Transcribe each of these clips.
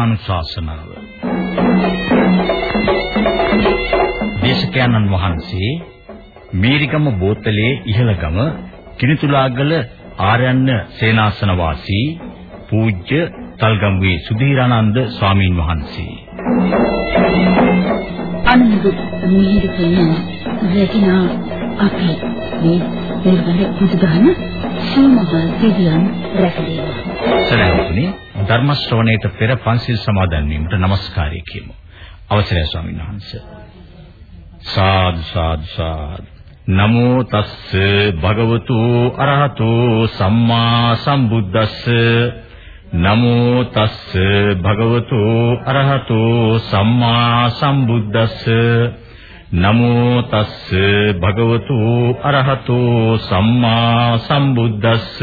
ධර්මානුශාසනාව දේශකයන්න් වහන්සේ මේරිගම බෝතලේ ඉහළගම කිනිතුලාගල ආරණ්‍ය සේනාසන වාසී පූජ්‍ය තල්ගම්වේ සුධීරානන්ද ස්වාමීන් වහන්සේ. අනුරුත් මිහිරි කියන රැකිනා අපි මේ දෙවන බුදුදහම සීමා දෙවියන් රැකදේවා. සරණතුනි ධර්ම ශ්‍රවණයට පෙර පන්සිල් සමාදන් වීමට নমස්කාරය කියමු. අවසරයි ස්වාමීන් වහන්සේ. සාදු සාදු සාදු නමෝ තස්ස භගවතු අරහතෝ සම්මා සම්බුද්දස්ස නමෝ තස්ස භගවතු අරහතෝ සම්මා සම්බුද්දස්ස නමෝ තස්ස භගවතු අරහතෝ සම්මා සම්බුද්දස්ස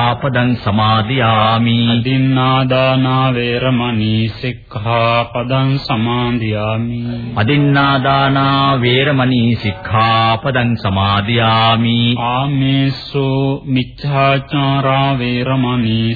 සික්ඛාපදං සමාදියාමි. අදින්නාදානා වේරමණී සික්ඛාපදං සමාදියාමි. අදින්නාදානා වේරමණී සික්ඛාපදං සමාදියාමි. ආමේසු මිච්ඡාචාරා වේරමණී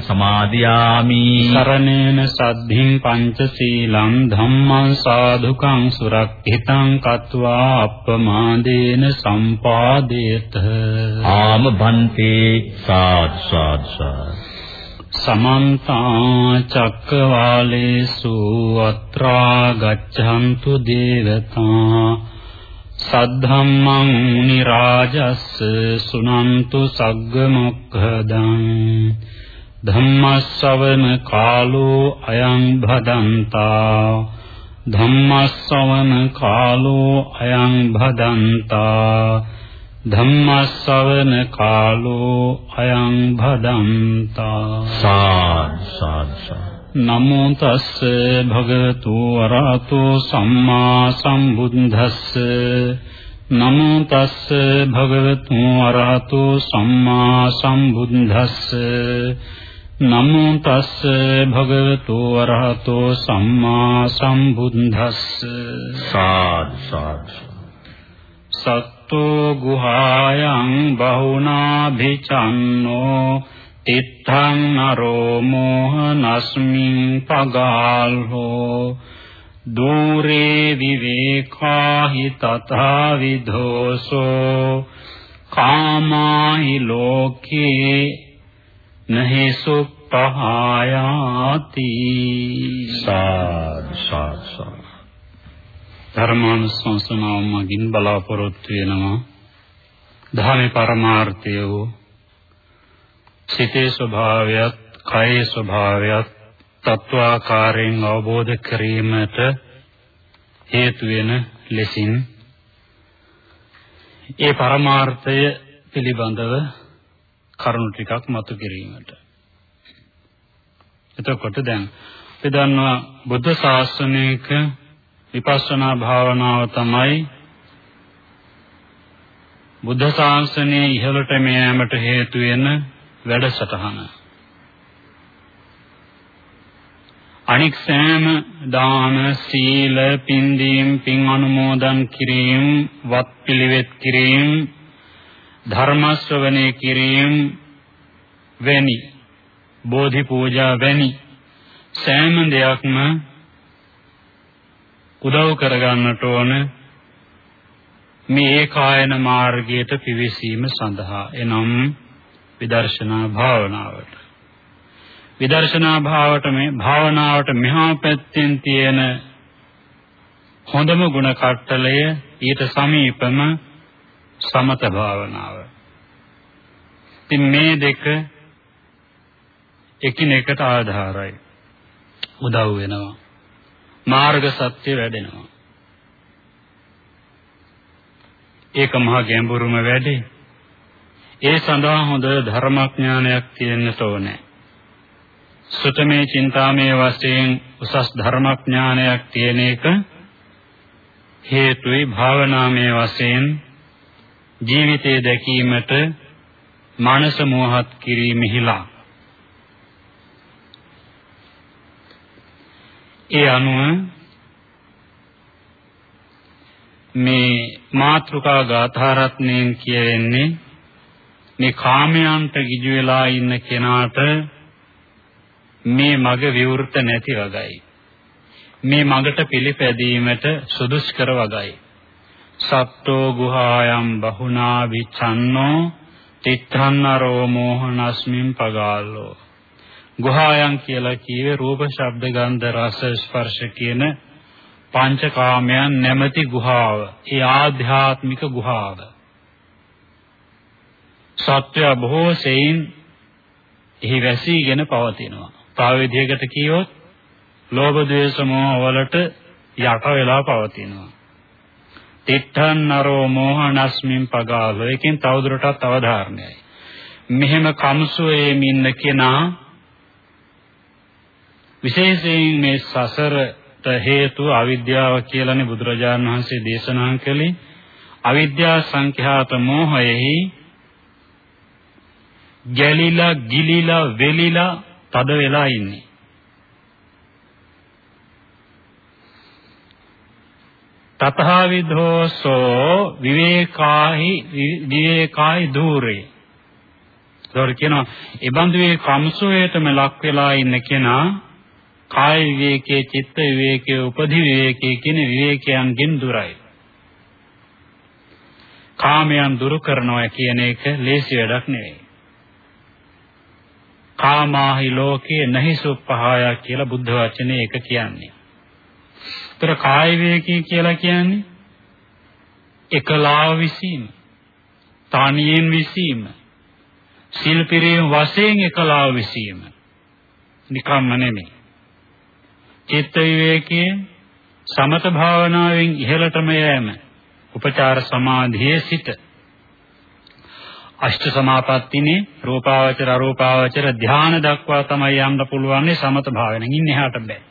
සමාදියාමි. සරණේන සද්ධින් පංචශීලං ධම්මං සාධුකං සුරක්ෂිතං කତ୍වා අප්පමාදේන සම්පාදේත. ආම භන්තේ සාද් සාද් සාද්. සමන්ත චක්කවාලේසු අත්‍රා ගච්ඡන්තු දේවතා. සද්ධම්මං මුනි රාජස්ස සුනන්තු සග්ග මොක්ඛදං ධම්මස්සවන කාලෝ අයං භදන්තා. ධම්මස්සවන කාලෝ අයං භදන්තා. ධම්මස්සවන කාලෝ අයං භදන්තා. සාද් සාද් සාද්. නමෝ තස්ස භගවතු වරහතෝ සම්මා සම්බුද්දස්ස. නමෝ තස්ස භගවතු වරහතෝ සම්මා සම්බුද්දස්ස නමෝ තස්ස භගවතු වරහතෝ සම්මා සම්බුද්දස්ස. සාද් සාද්. සත්තෝ ගුහායන් බහුනාභිචන්නෝ තිත්තං නරෝ මොහනස්මින් පගාල්හෝ. දූරේ විවේකාහි තථා විදෝසෝ කාමාහි ලෝකේ නහි සුප්පහායාති। සාද් සාද් ධර්මානුශාසනාව මගින් බලාපොරොත්තු වෙනවා। ධර්මේ පරමාර්ථය වූ සිතේ ස්වභාවයත් කයේ ස්වභාවයත් තත්වාකාරයෙන් අවබෝධ කිරීමට හේතු වෙන ලෙසින් ඒ පරමාර්ථය පිළිබඳව කරුණු ටිකක් මතු කිරීමට එතකොට දැන් අපි දන්නවා බුද්ධ ශාසනයක විපස්සනා භාවනාව තමයි බුද්ධ ශාසනයේ ඉහළට මෙෑමට හේතු වෙන වැඩසටහන. අනික් සෑම දාන සීල පින්දීම් පින් අනුමෝදන් කිරීම වත් පිළිවෙත් කිරීම ධර්ම ශ්‍රවණය කිරීම වැනි බෝධි පූජා වැනි සෑම දෙයක්ම උදව් කරගන්නට ඕන මේ ඒකායන මාර්ගයට පිවිසීම සඳහා. එනම් විදර්ශනා භාවනාවට. විදර්ශනා භාවට මේ භාවනාවට මෙහා පැත්තෙන් තියෙන හොඳම ගුණ කට්ටලය ඊට සමීපම සමත භාවනාව. ඉතින් මේ දෙක එකිනෙකට ආධාරයි. උදව් වෙනවා. මාර්ග සත්‍ය වැඩෙනවා. ඒක මහා ගැඹුරුම වැඩේ. ඒ සඳහා හොඳ ධර්මඥානයක් තියෙන්නට ඕනේ. සුතමේ චින්තාමේ වශයෙන් උසස් ධර්මඥානයක් තියෙන එක හේතුයි භාවනාමය වශයෙන් ජීවිතය දැකීමට මානස මෝහත් කිරීමෙහිලා ඒ අනුව මේ මාත්‍රිකා ගාථා රත්නයෙන් කියවෙන්නේ මේ කාමයන්ට ගිජු වෙලා ඉන්න කෙනාට මේ මග විවෘත නැති වගයි. මේ මගට පිළිපැදීමට සුදුස්කර වගයි. සත්තෝ ගුහායම් බහුනා විචන්නෝ තිත්තන්නරෝ මෝහනස්මින් පගාලෝ ගුහායන් කියලා කියවේ රූප ශබ්ද ගන්ධ රස ස්පර්ශ කියන පංචකාමයන් නැමැති ගුහාව. ඒ ආධ්‍යාත්මික ගුහාව. සත්‍ය බොහෝ සෙයින් එහි වැසීගෙන පවතිනවා. තව විදිහකට කියවොත් ලෝභ ද්වේෂ මෝහ වලට යට වෙලා පවතිනවා. තිත්තන් නරෝ මෝහනස්මින් පගාලෝ. එකෙන් තවදුරටත් අවධාරණයයි. මෙහෙම කම්සුවේ ඉන්න කෙනා විශේෂයෙන් මේ සසරට හේතු අවිද්‍යාව කියලානේ බුදුරජාණන් වහන්සේ දේශනා කළේ. අවිද්‍යා සංඛ්‍යාත මෝහයෙහි ගැලිලා ගිලිලා වෙලිලා තද වෙලා ඉන්නේ. තතහවිදෝසෝ විවේකාහි විවේකායි দূරේ ඒතකොට කියනවා ඒ බඳුවේ කම්සෝයටම ලක් වෙලා ඉන්න කෙනා කාය විවේකයේ චිත්ත විවේකයේ උපදි විවේකයේ කියන විවේකයන්ගෙන් දුරයි. කාමයන් දුරු කරනවා කියන එක ලේසි වැඩක් නෙවෙයි. කාමාහි ලෝකේ නහි සුප්පහාය කියලා බුද්ධ වචනේ එක කියන්නේ. ඒතර කාය විවේකී කියලා කියන්නේ එකලාව විසීම, තනියෙන් විසීම, සිල්පිරීම වශයෙන් එකලාව විසීම. නිකම්ම නෙමෙයි. චිත්ත විවේකයේ සමත භාවනාවෙන් ඉහළටම යෑම උපචාර සමාධියේ සිට අෂ්ට සමාපත්තිනේ රූපාවචර අරූපාවචර ධානය දක්වා තමයි යන්න පුළුවන් සමත භාවනෙන් ඉන්න එහාට බෑ.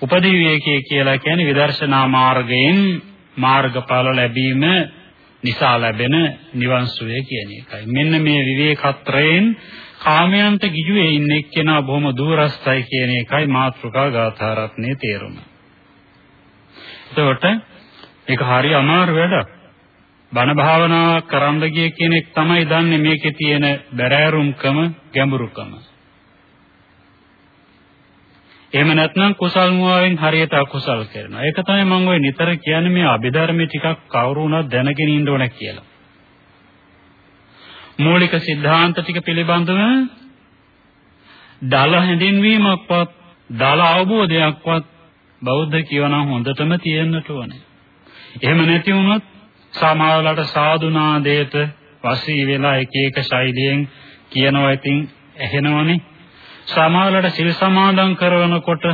උපදි විවේකයේ කියලා කියන්නේ විදර්ශනා මාර්ගයෙන් මාර්ගඵල ලැබීම නිසා ලැබෙන නිවන් සුවය කියන එකයි. මෙන්න මේ විවේකත්‍රයෙන් කාමයන්ට ගිජුවේ ඉන්න එක්කෙනා බොහොම දුරස්තයි කියන එකයි මාත්‍රිකා ගාථා රත්නයේ තේරුම. එතකොට ඒක හරි අමාරු වැඩක්. බණ භාවනාවක් කරන්න ගිය කෙනෙක් තමයි දන්නේ මේකේ තියෙන බැරෑරුම්කම ගැඹුරුකම. එහෙම නැත්නම් කුසල් මුවාවෙන් හරියට අකුසල් කරනවා. ඒක තමයි මම ඔය නිතර කියන්නේ මේ අභිධර්මයේ ටිකක් කවුරු වුණත් දැනගෙන ඉන්න ඕන කියලා. මූලික સિદ્ધාන්ත ටික පිළිබඳව දල හැඳින්වීමක්වත් දල අවබෝධයක්වත් බෞද්ධ කියවනම් හොඳටම තියෙන්නට ඕනේ. එහෙම නැති වුණොත් සමාවලට සාදුනාදයට වසී වෙලා එක එක ශෛලියෙන් කියනවා ඉතින් ඇහෙනවනේ සමාවලට සිල් සමාදන් කරනකොට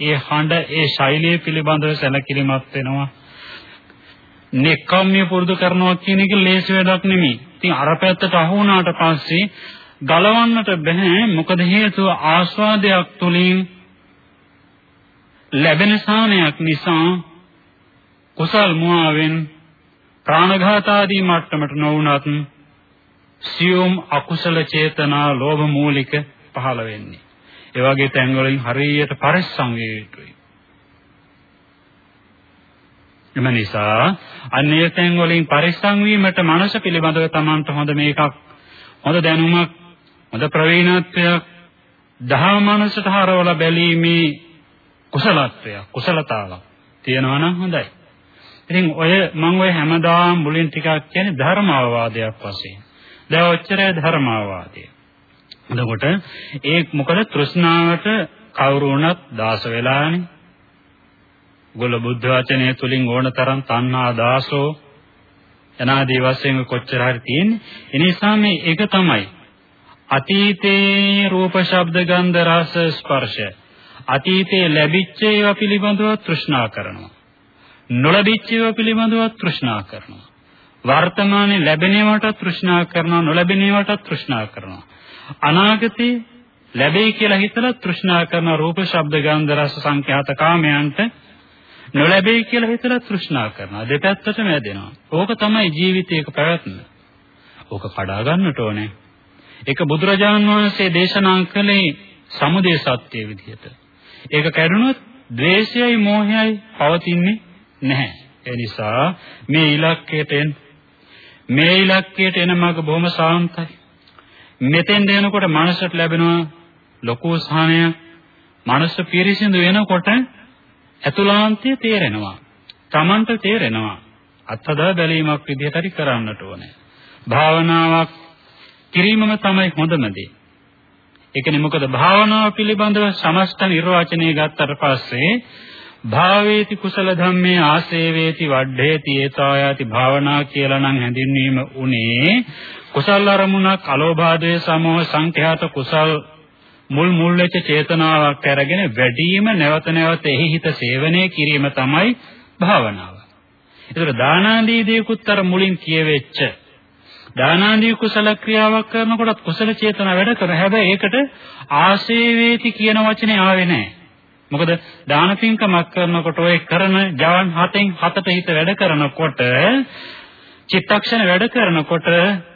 ඒ හඬ ඒ ශෛලිය පිළිබඳව සැලකිලිමත් වෙනවා. නෙක්ඛම්ම්‍ය පුරුදු කරනවා කියන එක ලේසි වැඩක් නෙමෙයි. ඉතින් අර පැත්තට අහු වුණාට පස්සේ ගලවන්නට බෑ. මොකද හේතුව ආස්වාදයක් තුලින් ලැබෙන සාමයක් නිසා කුසල් මුවාවෙන් ප්‍රාණඝාත ආදී මට්ටමට නොවුනත් සියුම් අකුසල චේතනා ලෝභ මූලික පහළ වෙන්නේ. ඒ වගේ තැන් වලින් හරියට පරිස්සම් විය යුතුයි. එම නිසා අන්‍ය තැන් වලින් පරිස්සම් වීමට මනස පිළිබඳව Tamanට හොඳ මේකක් හොඳ දැනුමක් හොඳ ප්‍රවීණත්වයක් දහම මනසට හරවලා බැලීමේ කුසලත්වයක් කුසලතාවක් තියෙනවා නම් හොඳයි. ඉතින් ඔය මම ඔය හැමදාම මුලින් ටිකක් කියන්නේ ධර්ම අවවාදයක් වශයෙන්. දැන් ඔච්චරයි ධර්ම අවවාදය. එතකොට ඒ මොකද තෘෂ්ණාවට කවුරු වුණත් දාස වෙලානේ. ගොල බුද්ධ වචනය තුලින් ඕන තරම් තණ්හා දාසෝ යනාදී වශයෙන් කොච්චර හරි තියෙන්නේ. ඒ නිසා මේ ඒක තමයි අතීතේ රූප ශබ්ද ගන්ධ රස ස්පර්ශ අතීතේ ලැබිච්ච ඒවා පිළිබඳව තෘෂ්ණා කරනවා. නොලැබිච්ච ඒවා පිළිබඳව තෘෂ්ණා කරනවා. වර්තමානයේ ලැබෙන ඒවාට තෘෂ්ණා කරනවා නොලැබෙන ඒවාට තෘෂ්ණා කරනවා. අනාගතේ ලැබෙයි කියලා හිතලා තෘෂ්ණා කරන රූප ශබ්ද ගන්ධ රස සංඛ්‍යාත කාමයන්ට නොලැබෙයි කියලා හිතලා තෘෂ්ණා කරනවා. දෙපැත්තටම ඇදෙනවා. ඕක තමයි ජීවිතයක පැවැත්ම. ඕක කඩා ගන්නට ඕනේ. ඒක බුදුරජාණන් වහන්සේ දේශනා කළේ සමුදය සත්‍ය විදිහට. ඒක කැඩුනොත් ද්වේෂයයි මෝහයයි පවතින්නේ නැහැ. ඒ නිසා මේ ඉලක්කයට මේ ඉලක්කයට එන මඟ බොහොම සාන්තයි. මෙතෙන් දෙනකොට මනසට ලැබෙනවා ලොකු සහනයක්. මනස පිරිසිදු වෙනකොට ඇතුළාන්තය තේරෙනවා. Tamanට තේරෙනවා. අත්හදා බැලීමක් විදිහට හරි කරන්නට ඕනේ. භාවනාවක් කිරීමම තමයි හොඳම දේ. ඒ කියන්නේ මොකද භාවනාව පිළිබඳව සමස්ත නිර්වචනය ගත්තට පස්සේ භාවේති කුසල ධම්මේ ආසේවේති වඩ්ඩේති ඒතායාති භාවනා කියලා නම් හැඳින්වීම උනේ කුසල අරමුණක් අලෝභාදයේ සමෝහ සංඛ්‍යාත කුසල් මුල් මුල් වෙච්ච චේතනාවක් අරගෙන වැඩිම නැවත නැවත එහි හිත සේවනය කිරීම තමයි භාවනාව. ඒතර දානාදී දේකුත් අර මුලින් කියවෙච්ච දානාදී කුසල ක්‍රියාවක් කරනකොට කුසල චේතනා වැඩ කරන හැබැයි ඒකට ආසේවේති කියන වචනේ ආවේ නැහැ. මොකද දාන පින්කමක් කරනකොට ඔය කරන ජවන් හතෙන් හතට හිත වැඩ කරනකොට චිත්තක්ෂණ වැඩ කරනකොට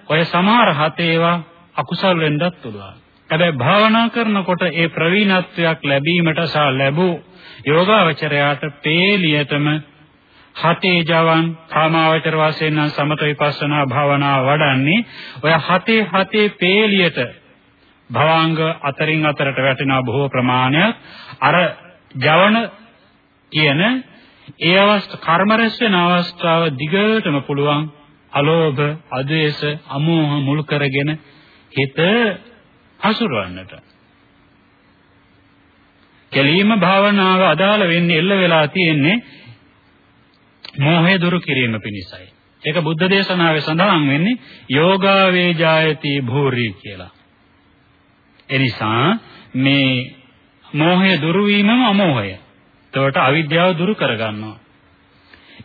ඔය සමහර හත ඒවා අකුසල් වෙන්නත් පුළුවන්. හැබැයි භාවනා කරනකොට ඒ ප්‍රවීණත්වයක් ලැබීමට සහ ලැබූ යෝගාවචරයාට පේලියටම හතේ ජවන් කාමාවචර වශයෙන් නම් සමත විපස්සනා භාවනා වඩන්නේ ඔය හතේ හතේ පේලියට භවාංග අතරින් අතරට වැටෙන බොහෝ ප්‍රමාණයක් අර ජවන කියන ඒ අවස්ථ කර්ම රැස් වෙන අවස්ථාව දිගටම පුළුවන් අලෝභ, අද්වේෂ, අමෝහ මුල් කරගෙන හිත හසුරවන්නට. කෙලීම භාවනාව අදාළ වෙන්නේ එල්ල වෙලා තියෙන්නේ මෝහය දුරු කිරීම පිණිසයි. ඒක බුද්ධ දේශනාවේ සඳහන් වෙන්නේ යෝගා වේජායති භූරි කියලා. එනිසා මේ මෝහය දුරු වීමම අමෝහය. එතකොට අවිද්‍යාව දුරු කරගන්නවා.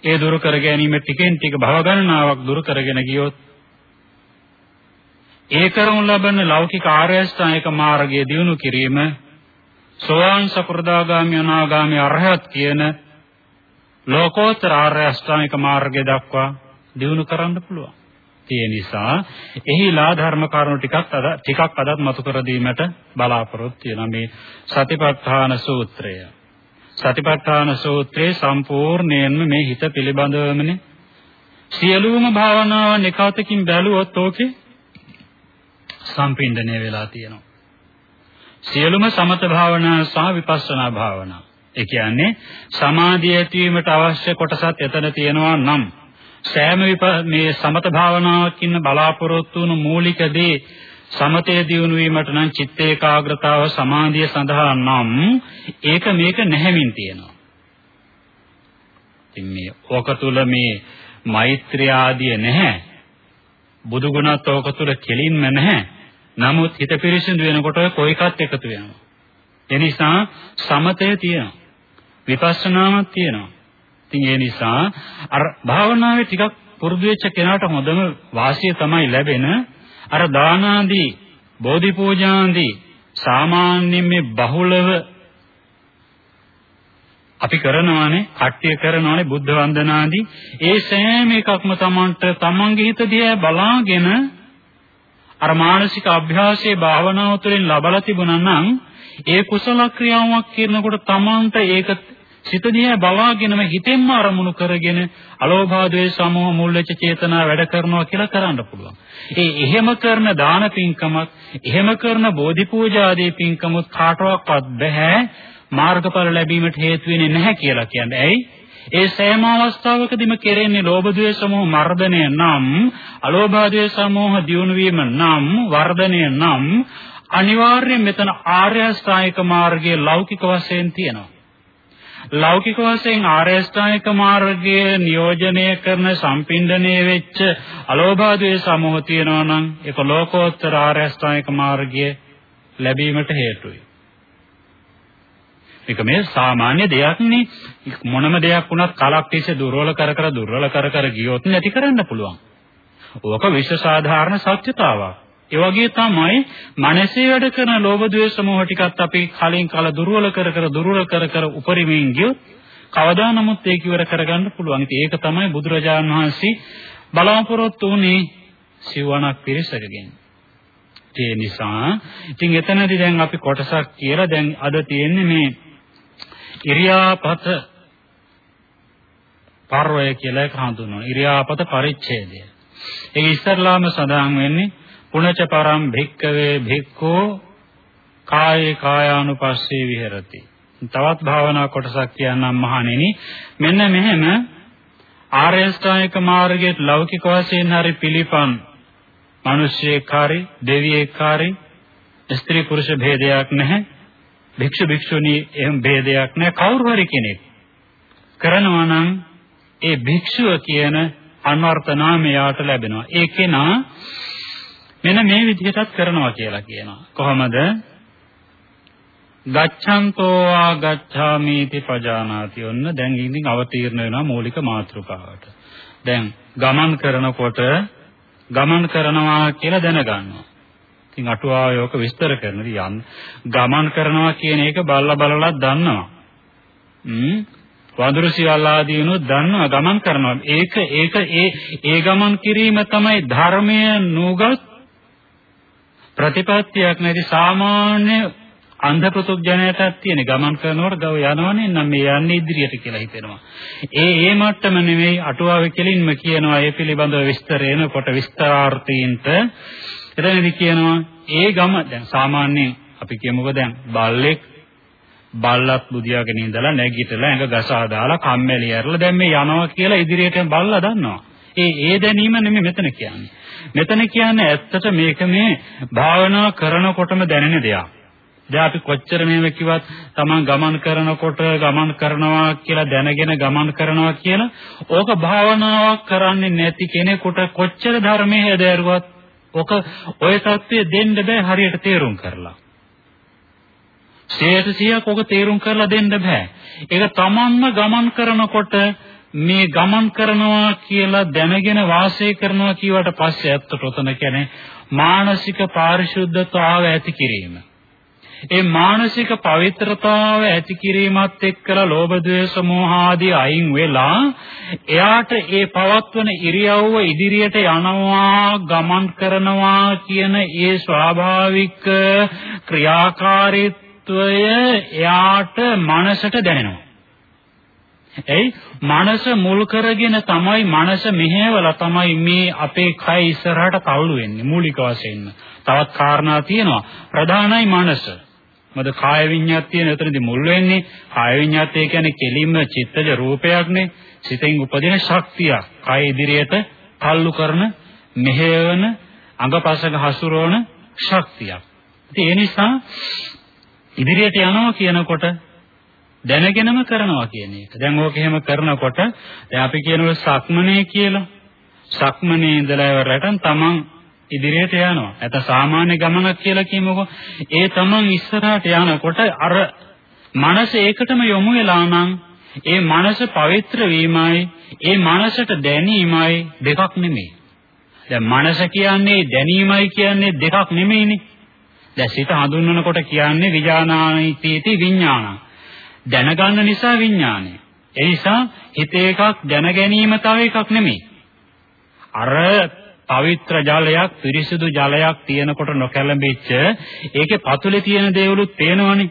ඒ දුරු කර ගැනීම ටිකෙන් ටික භව ගණනාවක් දුරු කරගෙන ගියොත් ඒ කරමු ලබන ලෞකික ආර්ය අෂ්ටාංගික මාර්ගයේ දියුණු කිරීම සෝවාන් සකෘදාගාමි අනාගාමි අරහත් කියන ලෝකෝත්තර ආර්ය අෂ්ටාංගික මාර්ගය දක්වා දියුණු කරන්න පුළුවන්. ඒ නිසා එහිලා ධර්ම කාරණු ටිකක් අද ටිකක් අදත් මතු කර දීමට බලාපොරොත්තු වෙනවා මේ සතිපට්ඨාන සූත්‍රය. සතිපට්ඨාන සූත්‍රයේ සම්පූර්ණයෙන්ම මේ හිත පිළිබඳවමනේ සියලුම භාවනාවන් එකතකින් බැලුවොත් ඕකේ සම්පින්දණය වෙලා තියෙනවා. සියලුම සමත භාවනා සහ විපස්සනා භාවනා. ඒ කියන්නේ සමාධිය ඇතිවීමට අවශ්‍ය කොටසත් එතන තියෙනවා නම් සෑම මේ සමත භාවනාවකින් බලාපොරොත්තු වුණු මූලික දේ සමතේ දියුණු වීමට නම් චිත්ත ඒකාග්‍රතාව සමාධිය සඳහා නම් ඒක මේක නැහැමින් තියෙනවා. ඉතින් මේ ඕක තුල මේ මෛත්‍රිය ආදිය නැහැ. බුදු ගුණත් ඕක තුල කෙලින්ම නැහැ. නමුත් හිත පිරිසිදු වෙනකොට ඔය කොයිකත් එකතු වෙනවා. ඒ නිසා සමතය තියෙනවා. විපස්සනාවක් තියෙනවා. ඉතින් ඒ නිසා අර භාවනාවේ ටිකක් පුරුදු වෙච්ච කෙනාට හොඳම වාසිය තමයි ලැබෙන අර දානාදී බෝධි පූජාන්දී සාමාන්‍යයෙන් මේ බහුලව අපි කරනවානේ කට්ටිය කරනවානේ බුද්ධ වන්දනාදී. ඒ සෑම එකක්ම Tamanට Tamanගේ හිත දිහා බලාගෙන අර මානසික අභ්‍යාසයේ භාවනාව තුළින් ලබලා තිබුණා නම් ඒ කුසල ක්‍රියාවක් කරනකොට Tamanට ඒක සිත දිහා බලාගෙනම හිතෙන්ම අරමුණු කරගෙන අලෝභ ද්වේෂ සමෝහ මුල් වෙච්ච චේතනා වැඩ කරනවා කියලා කරන්න පුළුවන්. ඒ එහෙම කරන දාන පින්කමක්, එහෙම කරන බෝධි පූජා ආදී පින්කමුත් කාටවත් බෑ මාර්ගඵල ලැබීමට හේතු වෙන්නේ නැහැ කියලා කියන්නේ. ඇයි? ඒ සෑම අවස්ථාවකදීම කෙරෙන්නේ ලෝභ ද්වේෂ මොහ මර්ධනය නම් අලෝභ ද්වේෂ මොහ දියුණු වීම නම් වර්ධනය නම් අනිවාර්යයෙන් මෙතන ආර්ය අෂ්ටායක මාර්ගයේ ලෞකික වශයෙන් තියෙනවා. ලෞකික වශයෙන් ආර්ය අෂ්ටාංගික මාර්ගයේ නියෝජනය කරන සම්පින්දණය වෙච්ච අලෝභාදයේ සමෝහ තියෙනවා නම් ඒක ලෝකෝත්තර ආර්ය අෂ්ටාංගික මාර්ගය ලැබීමට හේතුයි. මේක මේ සාමාන්‍ය දෙයක් නේ මොනම දෙයක් වුණත් කලක් තිස්සේ දුර්වල කර කර දුර්වල කර කර ගියොත් නැති කරන්න පුළුවන්. ඕක විශ්ව සාධාරණ සත්‍යතාවක්. ඒ වගේ තමයි මනසේ වැඩ කරන ලෝභ ද්වේෂ මොහ ටිකත් අපි කලින් කල දුර්වල කර කර දුර්වල කර කර උපරිමයෙන් ගියොත් කවදා නමුත් ඒක ඉවර කරගන්න පුළුවන්. ඉතින් ඒක තමයි බුදුරජාන් වහන්සේ බලාපොරොත්තු වුණේ සිවණක් පිරිසකගෙන්. ඒ නිසා ඉතින් එතනදී දැන් අපි කොටසක් කියලා දැන් අද තියෙන්නේ මේ ඉරියාපත පර්වය කියලා එක හඳුන්වනවා. ඉරියාපත පරිච්ඡේදය. ඒක ඉස්සරලාම සඳහන් වෙන්නේ පුනච පරම් භික්කවේ භික්ඛෝ කායේ කායානුපස්සේ විහෙරති. තවත් භාවනා කොටසක් කියන්නම් මහණෙනි. මෙන්න මෙහෙම ආර්ය ශ්‍රායක මාර්ගයේ ලෞකික වශයෙන් හරි පිළිපන් මිනිස්සෙක් හරි දෙවියෙක් හරි ස්ත්‍රී පුරුෂ ભેදයක් නැහැ. භික්ෂු භික්ෂුණී එහෙම ભેදයක් නැහැ. කවුරු හරි කෙනෙක් කරනවා නම් ඒ භික්ෂුව කියන අන්වර්ථ නාමය යාට ලැබෙනවා. ඒ කෙනා මෙන්න මේ විදිහටත් කරනවා කියලා කියනවා. කොහොමද? ගච්ඡන්තෝ ආ ගච්ඡාමිති පජානාති. ඔන්න දැන් ඉතින් අවතීර්ණ වෙනවා මූලික මාතෘකාවට. දැන් ගමන් කරනකොට ගමන් කරනවා කියලා දැනගන්නවා. ඉතින් අටුවාව යෝක විස්තර කරනවා. යන් ගමන් කරනවා කියන එක බල්ලා බලලා දන්නවා. හ්ම් වඳුරු සියල්ල ආදීනුත් දන්නවා ගමන් කරනවා. ඒක ඒක ඒ ඒ ගමන් කිරීම තමයි ධර්මය නුගත් ප්‍රතිපත්තියක් නැති සාමාන්‍ය අන්ධ පෘතුග්ජනයටත් තියෙන ගමන් කරනකොට ගව යනවනේ නම් මේ යන්නේ ඉදිරියට කියලා හිතෙනවා. ඒ ඒ මට්ටම නෙවෙයි අටුවාවේ කෙලින්ම කියනවා ඒ පිළිබඳව විස්තර එනකොට විස්තරාර්ථීන්ට එතනදි කියනවා ඒ ගම දැන් සාමාන්‍යයෙන් අපි කියමුකෝ දැන් බල්ලෙක් බල්ලත් බුදියාගෙන ඉඳලා නැගිටලා ඇඟ ගසා දාලා කම්මැලි ඇරලා දැන් මේ යනවා කියලා ඉදිරියට බල්ලා දන්නවා. ඒ ඒ දැනීම නෙමෙයි මෙතන කියන්නේ. මෙතන කියන්නේ ඇත්තට මේක මේ භාවනා කරනකොටම දැනෙන දෙයක්. දැන් අපි කොච්චර මේව කිව්වත් Taman ගමන් කරනකොට ගමන් කරනවා කියලා දැනගෙන ගමන් කරනවා කියලා ඕක භාවනාවක් කරන්නේ නැති කෙනෙකුට කොච්චර ධර්මයේ හැදෑරුවත් ඕක ඔය தත්ත්වය දෙන්න බෑ හරියට තේරුම් කරලා. 100%ක් ඕක තේරුම් කරලා දෙන්න බෑ. ඒක Tamanම ගමන් කරනකොට මේ ගමන් කරනවා කියලා දැනගෙන වාසය කරනවා කියවට පස්සේ ඇත්තට උතන කියන්නේ මානසික පාරිශුද්ධතාව ඇති කිරීම. ඒ මානසික පවිත්‍රතාව ඇති කිරීමත් එක්කලා ලෝභ ද්වේෂ මෝහ ආදී අයින් වෙලා එයාට ඒ පවත්වන ඉරියව්ව ඉදිරියට යනවා ගමන් කරනවා කියන ඒ ස්වාභාවික ක්‍රියාකාරීත්වය එයාට මනසට දැනෙනවා. එයි මනස මුල් කරගෙන තමයි මනස මෙහෙवला තමයි මේ අපේ කය ඉස්සරහට තල්ලු වෙන්නේ මූලික වශයෙන්ම. තවත් කාරණා තියෙනවා. ප්‍රධානයි මනස. මොකද කාය විඤ්ඤාත් තියෙන එතනදී මුල් වෙන්නේ කාය විඤ්ඤාතය කියන්නේ කෙලින්ම චිත්තජ රූපයක්නේ. සිතෙන් උපදින ශක්තිය. කය ඉදිරියට තල්ලු කරන මෙහෙවන අඟපසක හසුරවන ශක්තියක්. ඉතින් ඒ නිසා ඉදිරියට යනවා කියනකොට දැනගෙනම කරනවා කියන එක. දැන් ඕක එහෙම කරනකොට දැන් අපි කියනවා සක්මනේ කියලා. සක්මනේ ඉඳලා ඉවරටන් තමන් ඉදිරියට යනවා. නැත සාමාන්‍ය ගමනක් කියලා කියමුකෝ. ඒ තමන් ඉස්සරහට යනකොට අර මනස ඒකටම යොමු වෙලා නම් ඒ මනස පවිත්‍ර වීමයි ඒ මනසට දැනීමයි දෙකක් නෙමෙයි. දැන් මනස කියන්නේ දැනීමයි කියන්නේ දෙකක් නෙමෙයිනේ. දැන් සිත හඳුන්වනකොට කියන්නේ විඥානානිතීති විඥානං. දැනගන්න නිසා විඥානය. ඒ නිසා හිත එකක් දැන ගැනීම තව එකක් නෙමෙයි. අර පවිත්‍ර ජලයක් පිරිසිදු ජලයක් තියෙනකොට නොකැළඹෙච්ච ඒකේ පතුලේ තියෙන දේවලුත් පේනවනේ.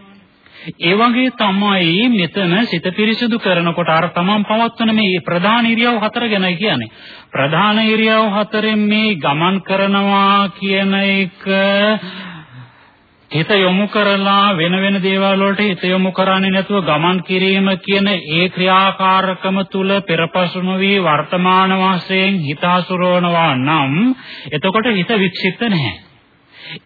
ඒ වගේ තමයි මෙතන සිත පිරිසිදු කරනකොට අර තමන් පවත්වන මේ ප්‍රධාන ඉරියව් හතර ගැනයි කියන්නේ. ප්‍රධාන ඉරියව් හතරෙන් මේ ගමන් කරනවා කියන එක හිත යොමු කරලා වෙන වෙන දේවල් වලට හිත යොමු කරන්නේ නැතුව ගමන් කිරීම කියන ඒ ක්‍රියාකාරකම තුල පෙරපසු නොවි වර්තමාන වශයෙන් හිත හසුරවනවා නම් එතකොට හිත වික්ෂිප්ත නැහැ.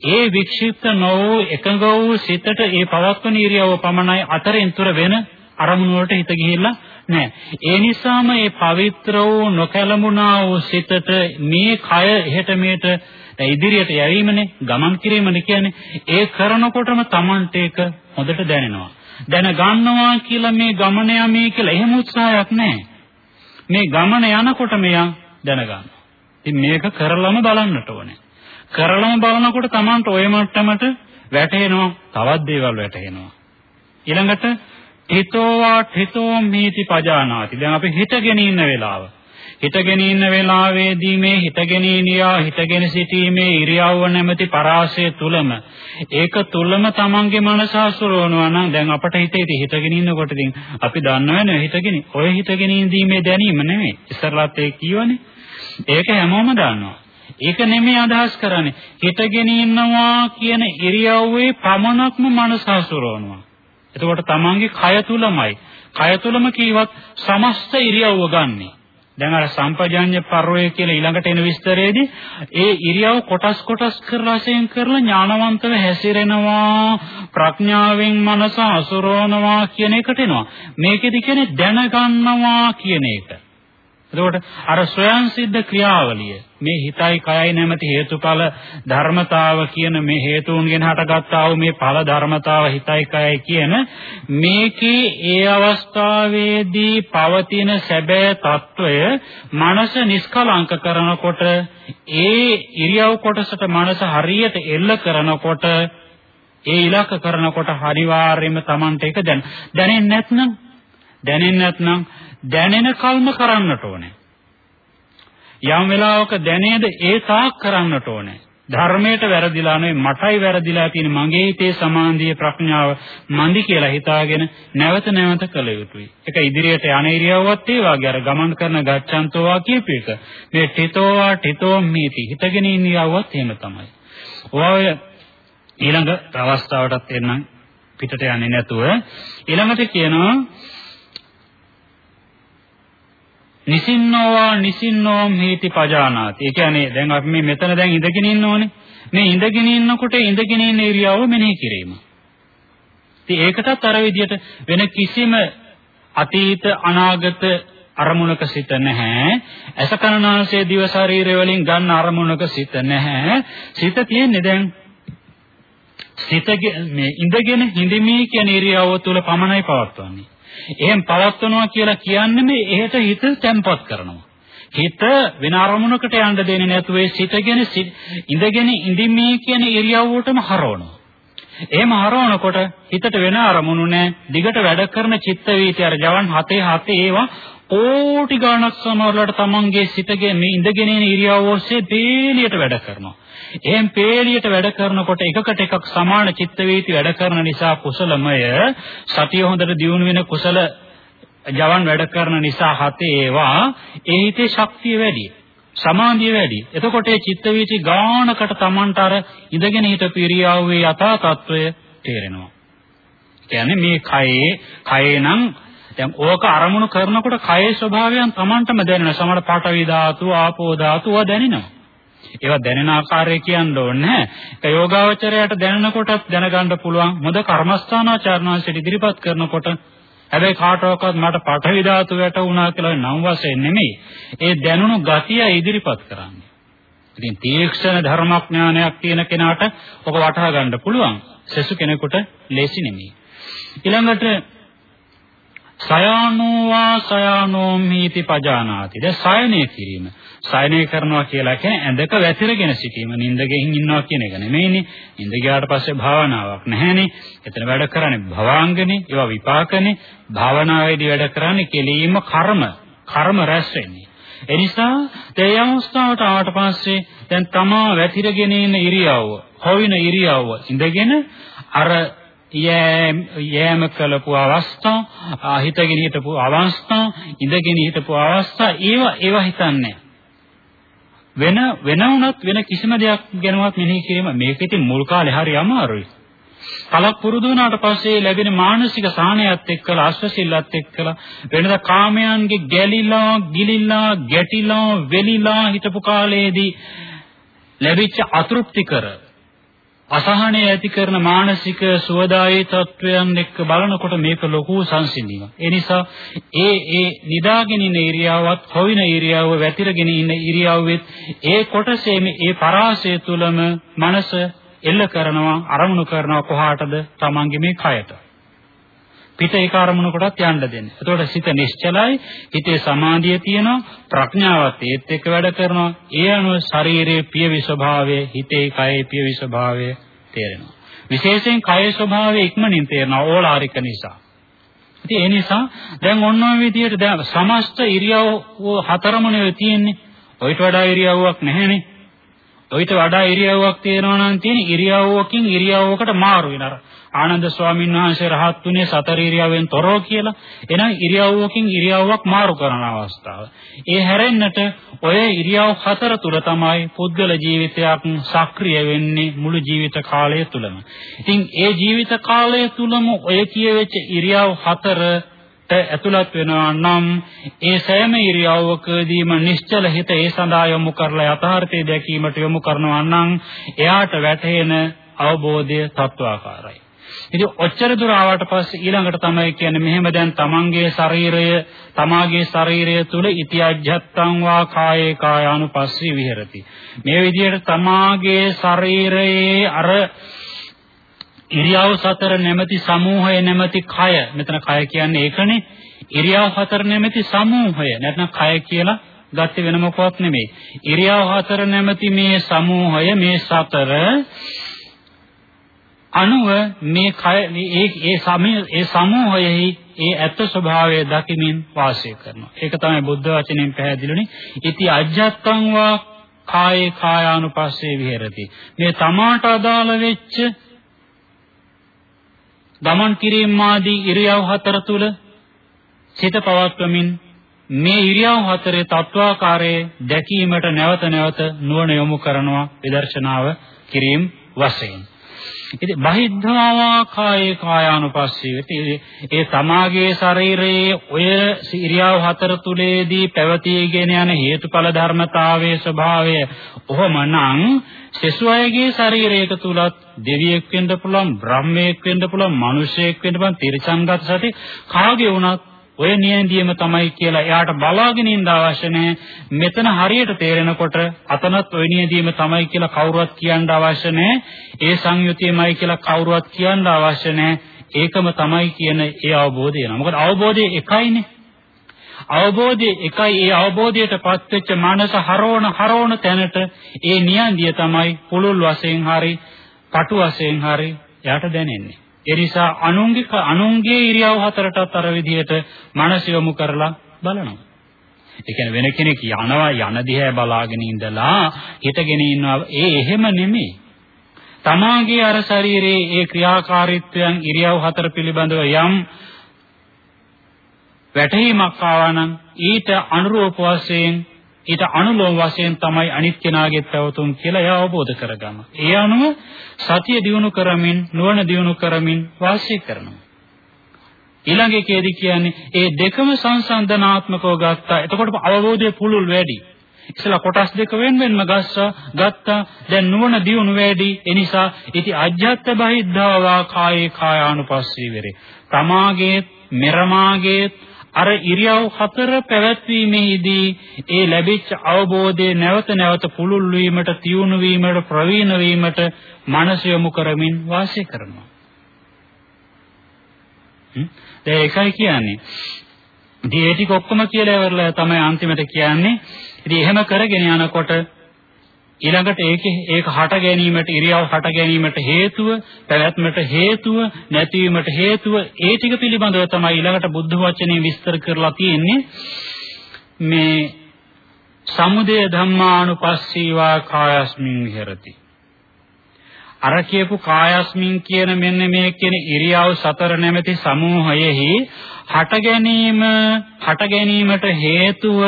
ඒ වික්ෂිප්ත නොවූ එකඟ වූ සිතට ඒ පවත්වන ඉරියව්ව පමණයි අතරින් තුර වෙන අරමුණු වලට හිත ගිහිල්ලා නැහැ. ඒ නිසාම මේ පවිත්‍ර වූ නොකලමුණා වූ සිතට මේ කය එහෙට මෙහෙට ඉදිරියට යැවීමනේ ගමන් කිරීමනේ කියන්නේ ඒ කරනකොටම Tamante එක හොඳට දැනෙනවා. දැන ගන්නවා කියලා මේ ගමන යමේ කියලා එහෙම උත්සාහයක් නැහැ. මේ ගමන යනකොට මෙයා දැනගන්නවා. ඉතින් මේක කරලම බලන්නට ඕනේ. කරලම බලනකොට Tamante ওই මට්ටමට වැටෙනවා. තවත් දේවල් වැටෙනවා. ඊළඟට හිතෝවා හිතෝ මේති පජානාති. දැන් අපි හිතගෙන ඉන්න වෙලාව. හිතගෙන ඉන්න වෙලාවේදී මේ හිතගෙන ඉනියා හිතගෙන සිටීමේ ඉරියව්ව නැමැති පරාසය තුලම ඒක තුලම තමන්ගේ මනස හසුරවනවා නම් දැන් අපට හිතේ හිතගෙන ඉන්නකොට ඉතින් අපි දන්නවනේ හිතගෙන. ඔය හිතගෙන ඉඳීමේ දැනීම නෙමෙයි. ඉස්සරලත් ඒ කියවනේ. ඒක හැමෝම දන්නවා. ඒක නෙමෙයි අදහස් කරන්නේ. හිතගෙන ඉන්නවා කියන ඉරියව්වේ පමණක්ම මනස හසුරවනවා එතකොට තමන්ගේ කය තුලමයි කය තුලම කීවත් සමස්ත ඉරියව්ව ගන්නේ. දැන් අර සම්පජාඤ්ඤ පරෝය කියලා ඊළඟට එන විස්තරයේදී ඒ ඉරියව් කොටස් කොටස් කරලා වශයෙන් කරලා ඥානවන්තව හැසිරෙනවා ප්‍රඥාවෙන් මනස අසුරවනවා කියන එකට එනවා. මේකෙදි කියන්නේ දැනගන්නවා කියන එක. එතකොට අර ස්වයං සිද්ධ ක්‍රියාවලිය මේ හිතයි කයයි නැමැති හේතුඵල ධර්මතාව කියන මේ හේතුන්ගෙන් හටගත්තා වූ මේ ඵල ධර්මතාව හිතයි කයයි කියන මේකේ ඒ අවස්ථාවේදී පවතින සැබෑ తত্ত্বය මනස නිෂ්කලංක කරනකොට ඒ ඉරියව් කොටසට මනස හරියට එල්ල කරනකොට ඒ ඉලක්ක කරනකොට අනිවාර්යයෙන්ම Tamanට ඒක දැන දැනෙන්නේ නැත්නම්? දැනෙන්නේ නැත්නම් දැනෙන කල්ම කරන්නට ඕනේ. යම් වෙලාවක දැනේද ඒ තාක් කරන්නට ඕනේ. ධර්මයට වැරදිලා නෙවෙයි මටයි වැරදිලා තියෙන මගේ හිතේ සමාධිය ප්‍රඥාව මන්දි කියලා හිතාගෙන නැවත නැවත කළ යුතුයි. ඒක ඉදිරියට යන ඉරියව්වත් ඒ වගේ අර ගමන් කරන ගච්ඡන්තෝවා කියපු එක. මේ ඨිතෝවා ඨිතෝ මේති හිතගෙන ඉන්න ඉරියව්වත් එහෙම තමයි. ඔය ඊළඟ අවස්ථාවටත් එන්නම් පිටට යන්නේ නැතුව ඊළඟට කියනවා නිසින්නෝවා නිසින්නෝම් හේති පජානාති. ඒ කියන්නේ දැන් අපි මේ මෙතන දැන් ඉඳගෙන ඉන්නෝනේ. මේ ඉඳගෙන ඉන්නකොට ඉඳගෙන ඉන්න ඉරියව්ව මෙනෙහි කිරීම. ඉතින් ඒකටත් අර විදිහට වෙන කිසිම අතීත අනාගත අරමුණක සිත නැහැ. අසකරණාසය දිව ශරීරය වලින් ගන්න අරමුණක සිත නැහැ. සිත තියෙන්නේ දැන් සිත මේ ඉඳගෙන හිඳීමේ කියන ඉරියව්ව තුල පමණයි පවත්වන්නේ. එහෙන් පවත්වනවා කියලා කියන්නේ මේ එහෙට හිත තැම්පත් කරනවා. හිත වෙන අරමුණකට යන්න දෙන්නේ නැතුව ඒ සිතගෙන ඉඳගෙන ඉඳීමේ කියන ඉරියව්වටම හරවනවා. එහෙම හරවනකොට හිතට වෙන අරමුණු නැහැ. දිගට වැඩ කරන චිත්ත වීති අර ජවන් හතේ හතේ ඒවා කෝටි ගණක් සමවලට තමන්ගේ සිතගේ මේ ඉඳගෙන ඉන ඉරියව්ව ඔස්සේ දේලියට වැඩ කරනවා. එහෙන් පේලියට වැඩ කරනකොට එකකට එකක් සමාන චිත්ත වේති වැඩ කරන නිසා කුසලමය සතිය හොඳට දියුණු වෙන කුසල ජවන් වැඩ කරන නිසා හතේ ඒවා ඒ හිතේ ශක්තිය වැඩි සමාධිය වැඩි එතකොට ඒ චිත්ත වේති ගානකට Tamanට අර ඉඳගෙන හිට පිරියාවේ යථා තත්වය තේරෙනවා කියන්නේ මේ කයේ කයේ නම් දැන් ඕක අරමුණු කරනකොට කයේ ස්වභාවයන් Tamanටම දැනෙන සමහර පාඨවි ධාතු ආපෝ ධාතුව දැනෙනවා ඒවා දැනෙන ආකාරය කියන්න ඕනේ නැහැ. ඒක යෝගාවචරයට දැනෙනකොටත් දැනගන්න පුළුවන්. මොද කර්මස්ථානාචාරණාංශයට ඉදිරිපත් කරනකොට හැබැයි කාටවත් මට පඨවි ධාතු වැටුණා කියලා නම් වශයෙන් නෙමෙයි. ඒ දැනුණු ගතිය ඉදිරිපත් කරන්නේ. ඉතින් තීක්ෂණ ධර්මඥානයක් තියෙන කෙනාට ඔක වටහා ගන්න පුළුවන්. සෙසු කෙනෙකුට ලේසි නෙමෙයි. ඊළඟට සයානෝ වා සයානෝ මීති පජානාති. දැන් සයනය කිරීම. සයනය කරනවා කියලා කියන්නේ ඇඳක වැතිරගෙන සිටීම. නිින්දගෙන් ඉන්නවා කියන එක නෙමෙයිනේ. නිින්ද ගියාට පස්සේ භාවනාවක් නැහැනේ. එතන වැඩ කරන්නේ භවාංගනේ, ඒවා විපාකනේ. භාවනාවේදී වැඩ කරන්නේ කෙලීම කර්ම. කර්ම රැස් වෙන්නේ. ඒ නිසා තේ අවස්ථාවට ආවට පස්සේ දැන් තමා වැතිරගෙන ඉන්න ඉරියව්ව, හොවින ඉරියව්ව ඉඳගෙන අර යෑම කළපු අවස්ථා, හිතගෙන හිටපු අවස්ථා, ඉඳගෙන හිටපු අවස්ථා ඒවා ඒවා හිතන්නේ වෙන වෙන වුණත් වෙන කිසිම දෙයක් ගැනවත් මෙනෙහි කිරීම මේක ඉතින් මුල් කාලේ හරි අමාරුයි. කලක් පුරුදු වුණාට පස්සේ ලැබෙන මානසික සාහනයත් එක්කලා අස්වැසිල්ලත් එක්කලා වෙනද කාමයන්ගේ ගැලිලා, ගිලිලා, ගැටිලා, වෙලිලා හිටපු කාලයේදී ලැබිච්ච අතෘප්තිකර අසහනය ඇති කරන මානසික සුවදායී තත්වයන් එක්ක බලනකොට මේක ලොකු සංසිඳීමක්. ඒ නිසා ඒ ඒ නිදාගෙන ඉන්න ඉරියාවත්, හොවින ඉරියාව, වැතිරගෙන ඉන්න ඉරියාවෙත් ඒ කොටසේම ඒ පරාසය තුලම මනස එල්ල කරනවා, අරමුණු කරනවා කොහාටද? Tamange මේ කයට. පිට ඒක අරමුණු කොටත් යන්න දෙන්න. එතකොට සිත නිශ්චලයි, හිතේ සමාධිය තියෙනවා, ප්‍රඥාවත් ඒත් එක්ක වැඩ කරනවා. ඒ අනුව ශරීරයේ පියවි ස්වභාවය, හිතේ කයේ පියවි ස්වභාවය තේරෙනවා. විශේෂයෙන් කයේ ස්වභාවය ඉක්මනින් තේරෙනවා ඕලාරික නිසා. ඉතින් ඒ නිසා දැන් ඔන්න ඔය විදිහට දැන් සමස්ත ඉරියව් හතරමනේ තියෙන්නේ. ඔයිට වඩා ඉරියව්වක් නැහැනේ. ඔయిత වඩා ඉරියව්වක් තියෙනවා නම් තියෙන ඉරියව්වකින් ඉරියව්වකට මාරු වෙනවා. ආනන්ද ස්වාමීන් වහන්සේ රහත් උනේ සතර ඉරියව්වෙන් තොරව කියලා. එහෙනම් ඉරියව්වකින් ඉරියව්වක් මාරු කරන අවස්ථාව. ඒ හැරෙන්නට ඔය ඉරියව් හතර තුල තමයි පුද්ගල ජීවිතයක් සක්‍රිය වෙන්නේ මුළු ජීවිත කාලය තුලම. ඉතින් ඒ ජීවිත කාලය තුලම ඔය කියවෙච්ච ඉරියව් හතර ඇතුළත් වෙනවා නම් ඒ සෑම ඉරියව්වකදීම නිශ්චල හිත ඒ සඳහා යොමු කරලා යථාර්ථය දැකීමට යොමු කරනවා නම් එයාට වැටහෙන අවබෝධය තත්වාකාරයි. ඉතින් ඔච්චර දුර ආවට පස්සේ ඊළඟට තමයි කියන්නේ මෙහෙම දැන් තමන්ගේ ශරීරය තමාගේ ශරීරය තුල ඉති අජ්ජත්තං වා කායේ කායානුපස්සී විහෙරති. මේ විදිහට තමාගේ ශරීරයේ අර ඉරියව් සතර නැමැති සමූහය නැමැති කය මෙතන කය කියන්නේ ඒකනේ ඉරියව් හතර නැමැති සමූහය නැත්නම් කය කියලා ගත්තේ වෙන මොකවත් නෙමෙයි ඉරියව් හතර නැමැති මේ සමූහය මේ සතර අනුව මේ කය ඒ ඒ සමය ඒ සමූහයෙහි ඒ ඇත්ත ස්වභාවය දකිමින් වාසය කරනවා. ඒක තමයි බුද්ධ වචනයෙන් පැහැදිලිුනේ. ඉති අජ්ජත්තං වා කායේ කායානුපස්සේ විහෙරති. මේ තමාට අදාළ වෙච්ච ගමන් කිරීම ආදී ඉරියව් හතර තුල සිත පවත්වමින් මේ ඉරියව් හතරේ තත්වාකාරයේ දැකීමට නැවත නැවත නුවණ යොමු කරනවා විදර්ශනාව කිරීම වශයෙන්. ඉතින් බහිද්ධාවා කායේ කායානුපස්සීවති ඒ තමාගේ ශරීරයේ ඔය ඉරියව් හතර තුලේදී පැවතීගෙන යන හේතුඵල ධර්මතාවයේ ස්වභාවය ඔහොමනම් සෙසු අයගේ ශරීරයක තුලත් දෙවියෙක් වෙන්න පුළුවන් බ්‍රහ්මයෙක් වෙන්න පුළුවන් මිනිසෙක් වෙන්න පුළුවන් තිරසංගත සති කාගේ වුණත් ඔය නියැඳියම තමයි කියලා එයාට බලාගෙන ඉන්න අවශ්‍ය නැහැ. මෙතන හරියට තේරෙනකොට අතනත් ඔය නියැඳියම තමයි කියලා කවුරුවත් කියන්න අවශ්‍ය නැහැ. ඒ සංයුතියමයි කියලා කවුරුවත් කියන්න අවශ්‍ය නැහැ. ඒකම තමයි කියන ඒ අවබෝධය එනවා. මොකද අවබෝධය එකයිනේ. අවබෝධය එකයි ඒ අවබෝධයටපත් වෙච්ච මනස හරවන හරවන තැනට ඒ නියන්දිය තමයි පුළුල් වශයෙන් හරි පටු වශයෙන් හරි එයාට දැනෙන්නේ. ඒ නිසා අනුන්ගේ අනුන්ගේ ඉරියව් හතරටත් අර විදිහට මනස යොමු කරලා බලනවා. ඒ කියන්නේ වෙන කෙනෙක් යනවා යන දිහා බලාගෙන ඉඳලා හිතගෙන ඉන්නවා ඒ එහෙම නෙමෙයි. තමාගේ අර ශරීරයේ ඒ ක්‍රියාකාරීත්වයන් ඉරියව් හතර පිළිබඳව යම් වැටහීමක් ආවා නම් ඊට අනුරූප වශයෙන් ඊට අනුලෝම වශයෙන් තමයි අනිත් කෙනාගේ පැවතුම් කියලා එයා අවබෝධ කරගන්න. ඒ අනුව සතිය දියුණු කරමින් නුවණ දියුණු කරමින් වාසය කරනවා. ඊළඟ එකේදී කියන්නේ ඒ දෙකම සංසන්දනාත්මකව ගත්තා. එතකොට අවබෝධයේ පුළුල් වැඩි. ඉතලා කොටස් දෙක වෙන වෙනම ගස්සා ගත්තා. දැන් නුවණ දියුණු වැඩි. ඒ නිසා ඉති අජ්ජත් බහිද්ධාවා කායේ කායානුපස්සී වෙරේ. තමාගේ මෙරමාගේ අර ඉරියව් හතර පැවැත්වීමේදී ඒ ලැබිච්ච අවබෝධය නැවත නැවත පුළුල් වීමට, තියුණු වීමට, ප්‍රවීණ වීමට මනස යොමු කරමින් වාසය කරනවා. දැන් ඒකයි කියන්නේ. ඉතින් ඒ ටික ඔක්කොම කියලා ඉවරලා තමයි අන්තිමට කියන්නේ. ඉතින් එහෙම කරගෙන යනකොට ඊළඟට ඒකේ ඒක හට ගැනීමට ඉරියව් හට ගැනීමට හේතුව පැවැත්මට හේතුව නැතිවීමට හේතුව ඒ ටික පිළිබඳව තමයි ඊළඟට බුද්ධ වචනේ විස්තර කරලා තියෙන්නේ. මේ සමුදය ධම්මානුපස්සීවා කායස්මින් විහෙරති. අර කියපු කායස්මින් කියන මෙන්න මේ කියන ඉරියව් සතර නැමැති සමූහයෙහි හට ගැනීම හට ගැනීමට හේතුව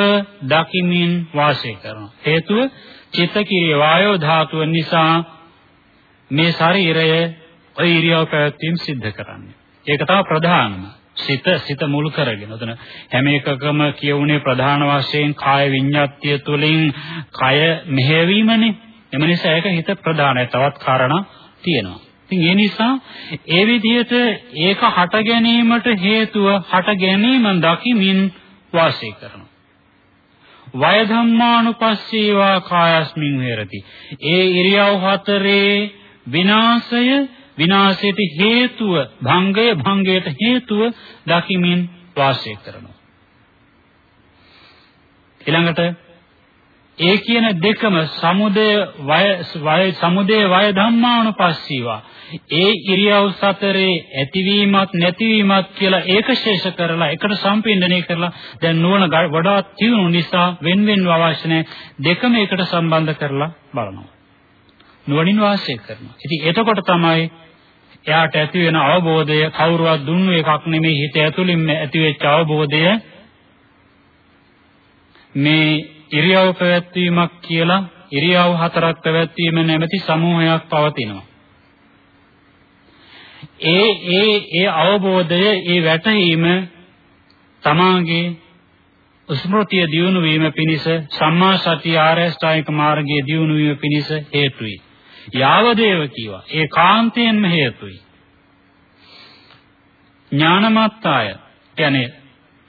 දකිමින් වාසය කරනවා. හේතුව චිත්තකිරිය වායෝ ධාතුව නිසා මේ ශරීරය ඔය ඉරියව් පැවැත්වීම සිද්ධ කරන්නේ. ඒක තමයි ප්‍රධානම. සිත සිත මුල් කරගෙන. උතන හැම එකකම කියුනේ ප්‍රධාන වශයෙන් කාය විඤ්ඤාත්‍ය තුළින් කය මෙහෙවීමනේ. එම නිසා ඒක හිත ප්‍රධානයි. තවත් කාරණා තියෙනවා. ඉතින් ඒ නිසා ඒ විදිහට ඒක හට ගැනීමට හේතුව හට ගැනීම දකිමින් වාසය කරනවා. වය ධම්මානුපස්සීවා කායස්මින් හේරති. ඒ ඉරියව් හතරේ විනාශය විනාශයට හේතුව භංගය භංගයට හේතුව දකිමින් වාසය කරනවා. ඊළඟට ඒ කියන දෙකම සමුදය වය වය සමුදය වය ධම්මානුපස්සීවා. ඒ ඉරියව් සතරේ ඇතිවීමත් නැතිවීමත් කියලා ඒකශේෂ කරලා එකට සම්පින්දනය කරලා දැන් නුවණ වඩාත් තියුණු නිසා වෙන වෙනම අවශ්‍ය නැහැ. දෙකම එකට සම්බන්ධ කරලා බලනවා. නුවණින් වාසය කරනවා. ඉතින් එතකොට තමයි එයාට ඇති වෙන අවබෝධය කවුරුවත් දුන්නු එකක් නෙමෙයි හිත ඇතුළින්ම ඇති වෙච්ච අවබෝධය. මේ ඉරියව් පැවැත්වීමක් කියලා ඉරියව් හතරක් පැවැත්වීම නැමැති සමූහයක් පවතිනවා ඒ ඒ ඒ අවබෝධය ඒ වැටහීම තමාගේ ස්මෘතිය දියුණු වීම පිණිස සම්මා සතිය ආරෂ්ඨායික මාර්ගයේ දියුණු වීම පිණිස හේතුයි. යාවදේව කීවා ඒ කාන්තයෙන්ම හේතුයි. ඥානමත්තාය කියන්නේ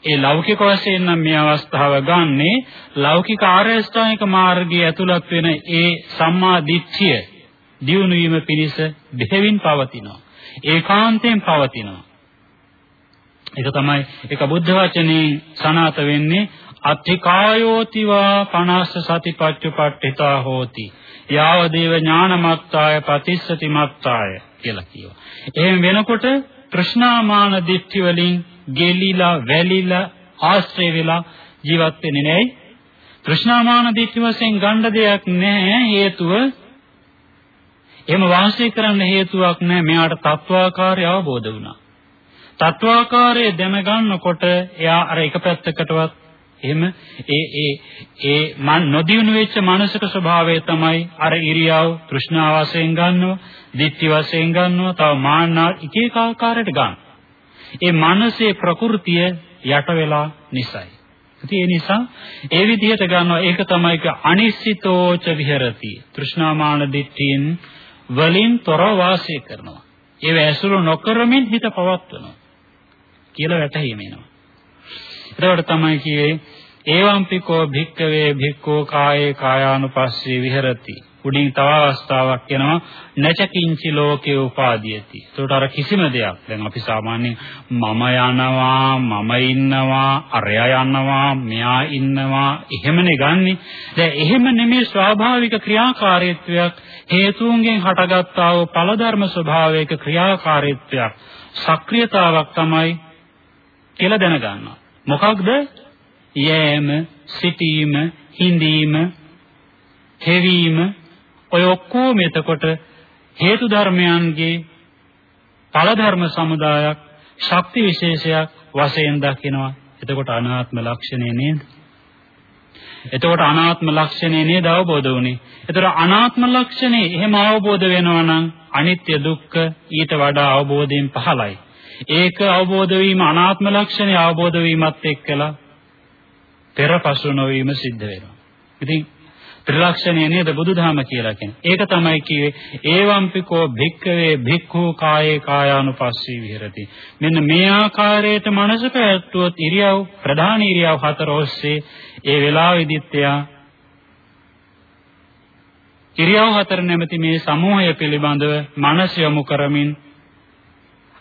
ඒ ලෞකික වශයෙන් නම් මේ අවස්ථාව ගන්නේ ලෞකික ආරෂ්ඨායික මාර්ගයේ ඇතුළත් වෙන ඒ සම්මා දිට්ඨිය දියුණු වීම පිණිස දෙහිවින් පවතිනවා. ඒකාන්තයෙන් පවතිනවා. ඒක තමයි ඒක බුද්ධ වචනේ සනාත වෙන්නේ අත්ථිකායෝතිවා පනස්ස සතිපත්චුපට්ඨිතා හෝති. යාව දේව ඥානමත්තාය පතිස්සති මත්තාය කියලා කියනවා. එහෙම වෙනකොට තෘෂ්ණාමාන දිට්ඨි වලින් ගෙලිලා වැලිලා ආශ්‍රය වෙලා ජීවත් වෙන්නේ නැයි. තෘෂ්ණාමාන දිට්ඨි වශයෙන් ගන්න දෙයක් නැහැ හේතුව එහෙම වාසය කරන්න හේතුවක් නැහැ. මෙයාට තත්වාකාරය අවබෝධ වුණා. තත්වාකාරය දැනගන්නකොට එයා අර එක පැත්තකටවත් එහෙම ඒ ඒ ඒ මන් නොදියුණු වෙච්ච මානසික ස්වභාවය තමයි අර ඉරියව් තෘෂ්ණා වශයෙන් ගන්නවා, ditthi වශයෙන් ගන්නවා, තව මාන්නා එක එක ආකාරයට ගන්න. ඒ මනසේ ප්‍රകൃතිය යට වෙලා නිසයි. ඉතින් ඒ නිසා ඒ විදිහට ගන්නවා ඒක තමයි අනිශ්චිතෝච විහෙරති. තෘෂ්ණාමාන දිට්ඨියෙන් වලින් තොරව වාසය කරනවා. ඒව ඇසුරු නොකරමින් හිත පවත්වනවා කියලා වැටහීම එනවා. එතකොට තමයි කියේ ඒවම්පිකෝ භික්කවේ භික්ඛෝ කායේ කායානුපස්සී විහෙරති. උඩින් තව අවස්ථාවක් එනවා නැචකින්චි ලෝකේ උපාදීයති. ඒකට අර කිසිම දෙයක් දැන් අපි සාමාන්‍යයෙන් මම යනවා මම ඉන්නවා අරයා යනවා මෙයා ඉන්නවා එහෙමනේ ගන්නෙ. දැන් එහෙම නෙමෙයි ස්වාභාවික ක්‍රියාකාරීත්වයක් හේතුන්ගෙන් හටගත්තා වූ ඵලධර්ම ස්වභාවයක ක්‍රියාකාරීත්වයක් සක්‍රියතාවක් තමයි කියලා දැනගන්නවා. මොකක්ද? යෑම, සිටීම, හිඳීම, හෙවීම ඔය ඔක්කොම එතකොට හේතු ධර්මයන්ගේ ඵල ධර්ම සමුදායක් ශක්ති විශේෂයක් වශයෙන් දකිනවා. එතකොට අනාත්ම ලක්ෂණය නේද? එතකොට අනාත්ම ලක්ෂණය නේද අවබෝධ වුනේ. එතකොට අනාත්ම ලක්ෂණය එහෙම අවබෝධ වෙනවා නම් අනිත්‍ය දුක්ඛ ඊට වඩා අවබෝධයෙන් පහළයි. ඒක අවබෝධ වීම අනාත්ම ලක්ෂණය අවබෝධ වීමත් එක්කලා පෙරපසු නොවීම සිද්ධ වෙනවා. ඉතින් ත්‍රිලක්ෂණය නේද බුදුදහම කියලා කියන්නේ. ඒක තමයි කිව්වේ ඒවම්පිකෝ භික්කවේ භික්ඛු කායේ කායානුපස්සී විහෙරති. මෙන්න මේ ආකාරයට මනස පැවැත්වුවොත් ඉරියව් ප්‍රධාන ඉරියව් හතර ඔස්සේ ඒ වෙලාවෙදිත් එයා ඉරියව් හතර නැමැති මේ සමූහය පිළිබඳව මනස යොමු කරමින්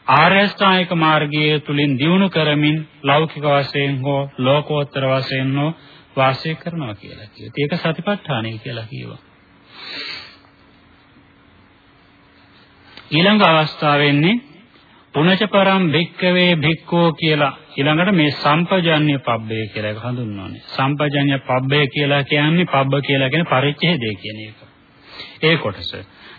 ආර්ය අෂ්ටාංගික මාර්ගයේ තුලින් දියුණු කරමින් ලෞකික වශයෙන් හෝ ලෝකෝත්තර වශයෙන් හෝ වාසය කරනවා කියලා කියනවා. ඒක සතිපට්ඨානයි කියලා කියනවා. ඊළඟ අවස්ථාවෙන්නේ පුනච පරම් භික්කවේ භික්ඛෝ කියලා ඊළඟට මේ සම්පජඤ්ඤ පබ්බේ කියලා එක හඳුන්වන්නේ. සම්පජඤ්ඤ පබ්බේ කියලා කියන්නේ පබ්බ කියලා කියන්නේ පරිච්ඡේදය කියන එක. ඒ කොටස.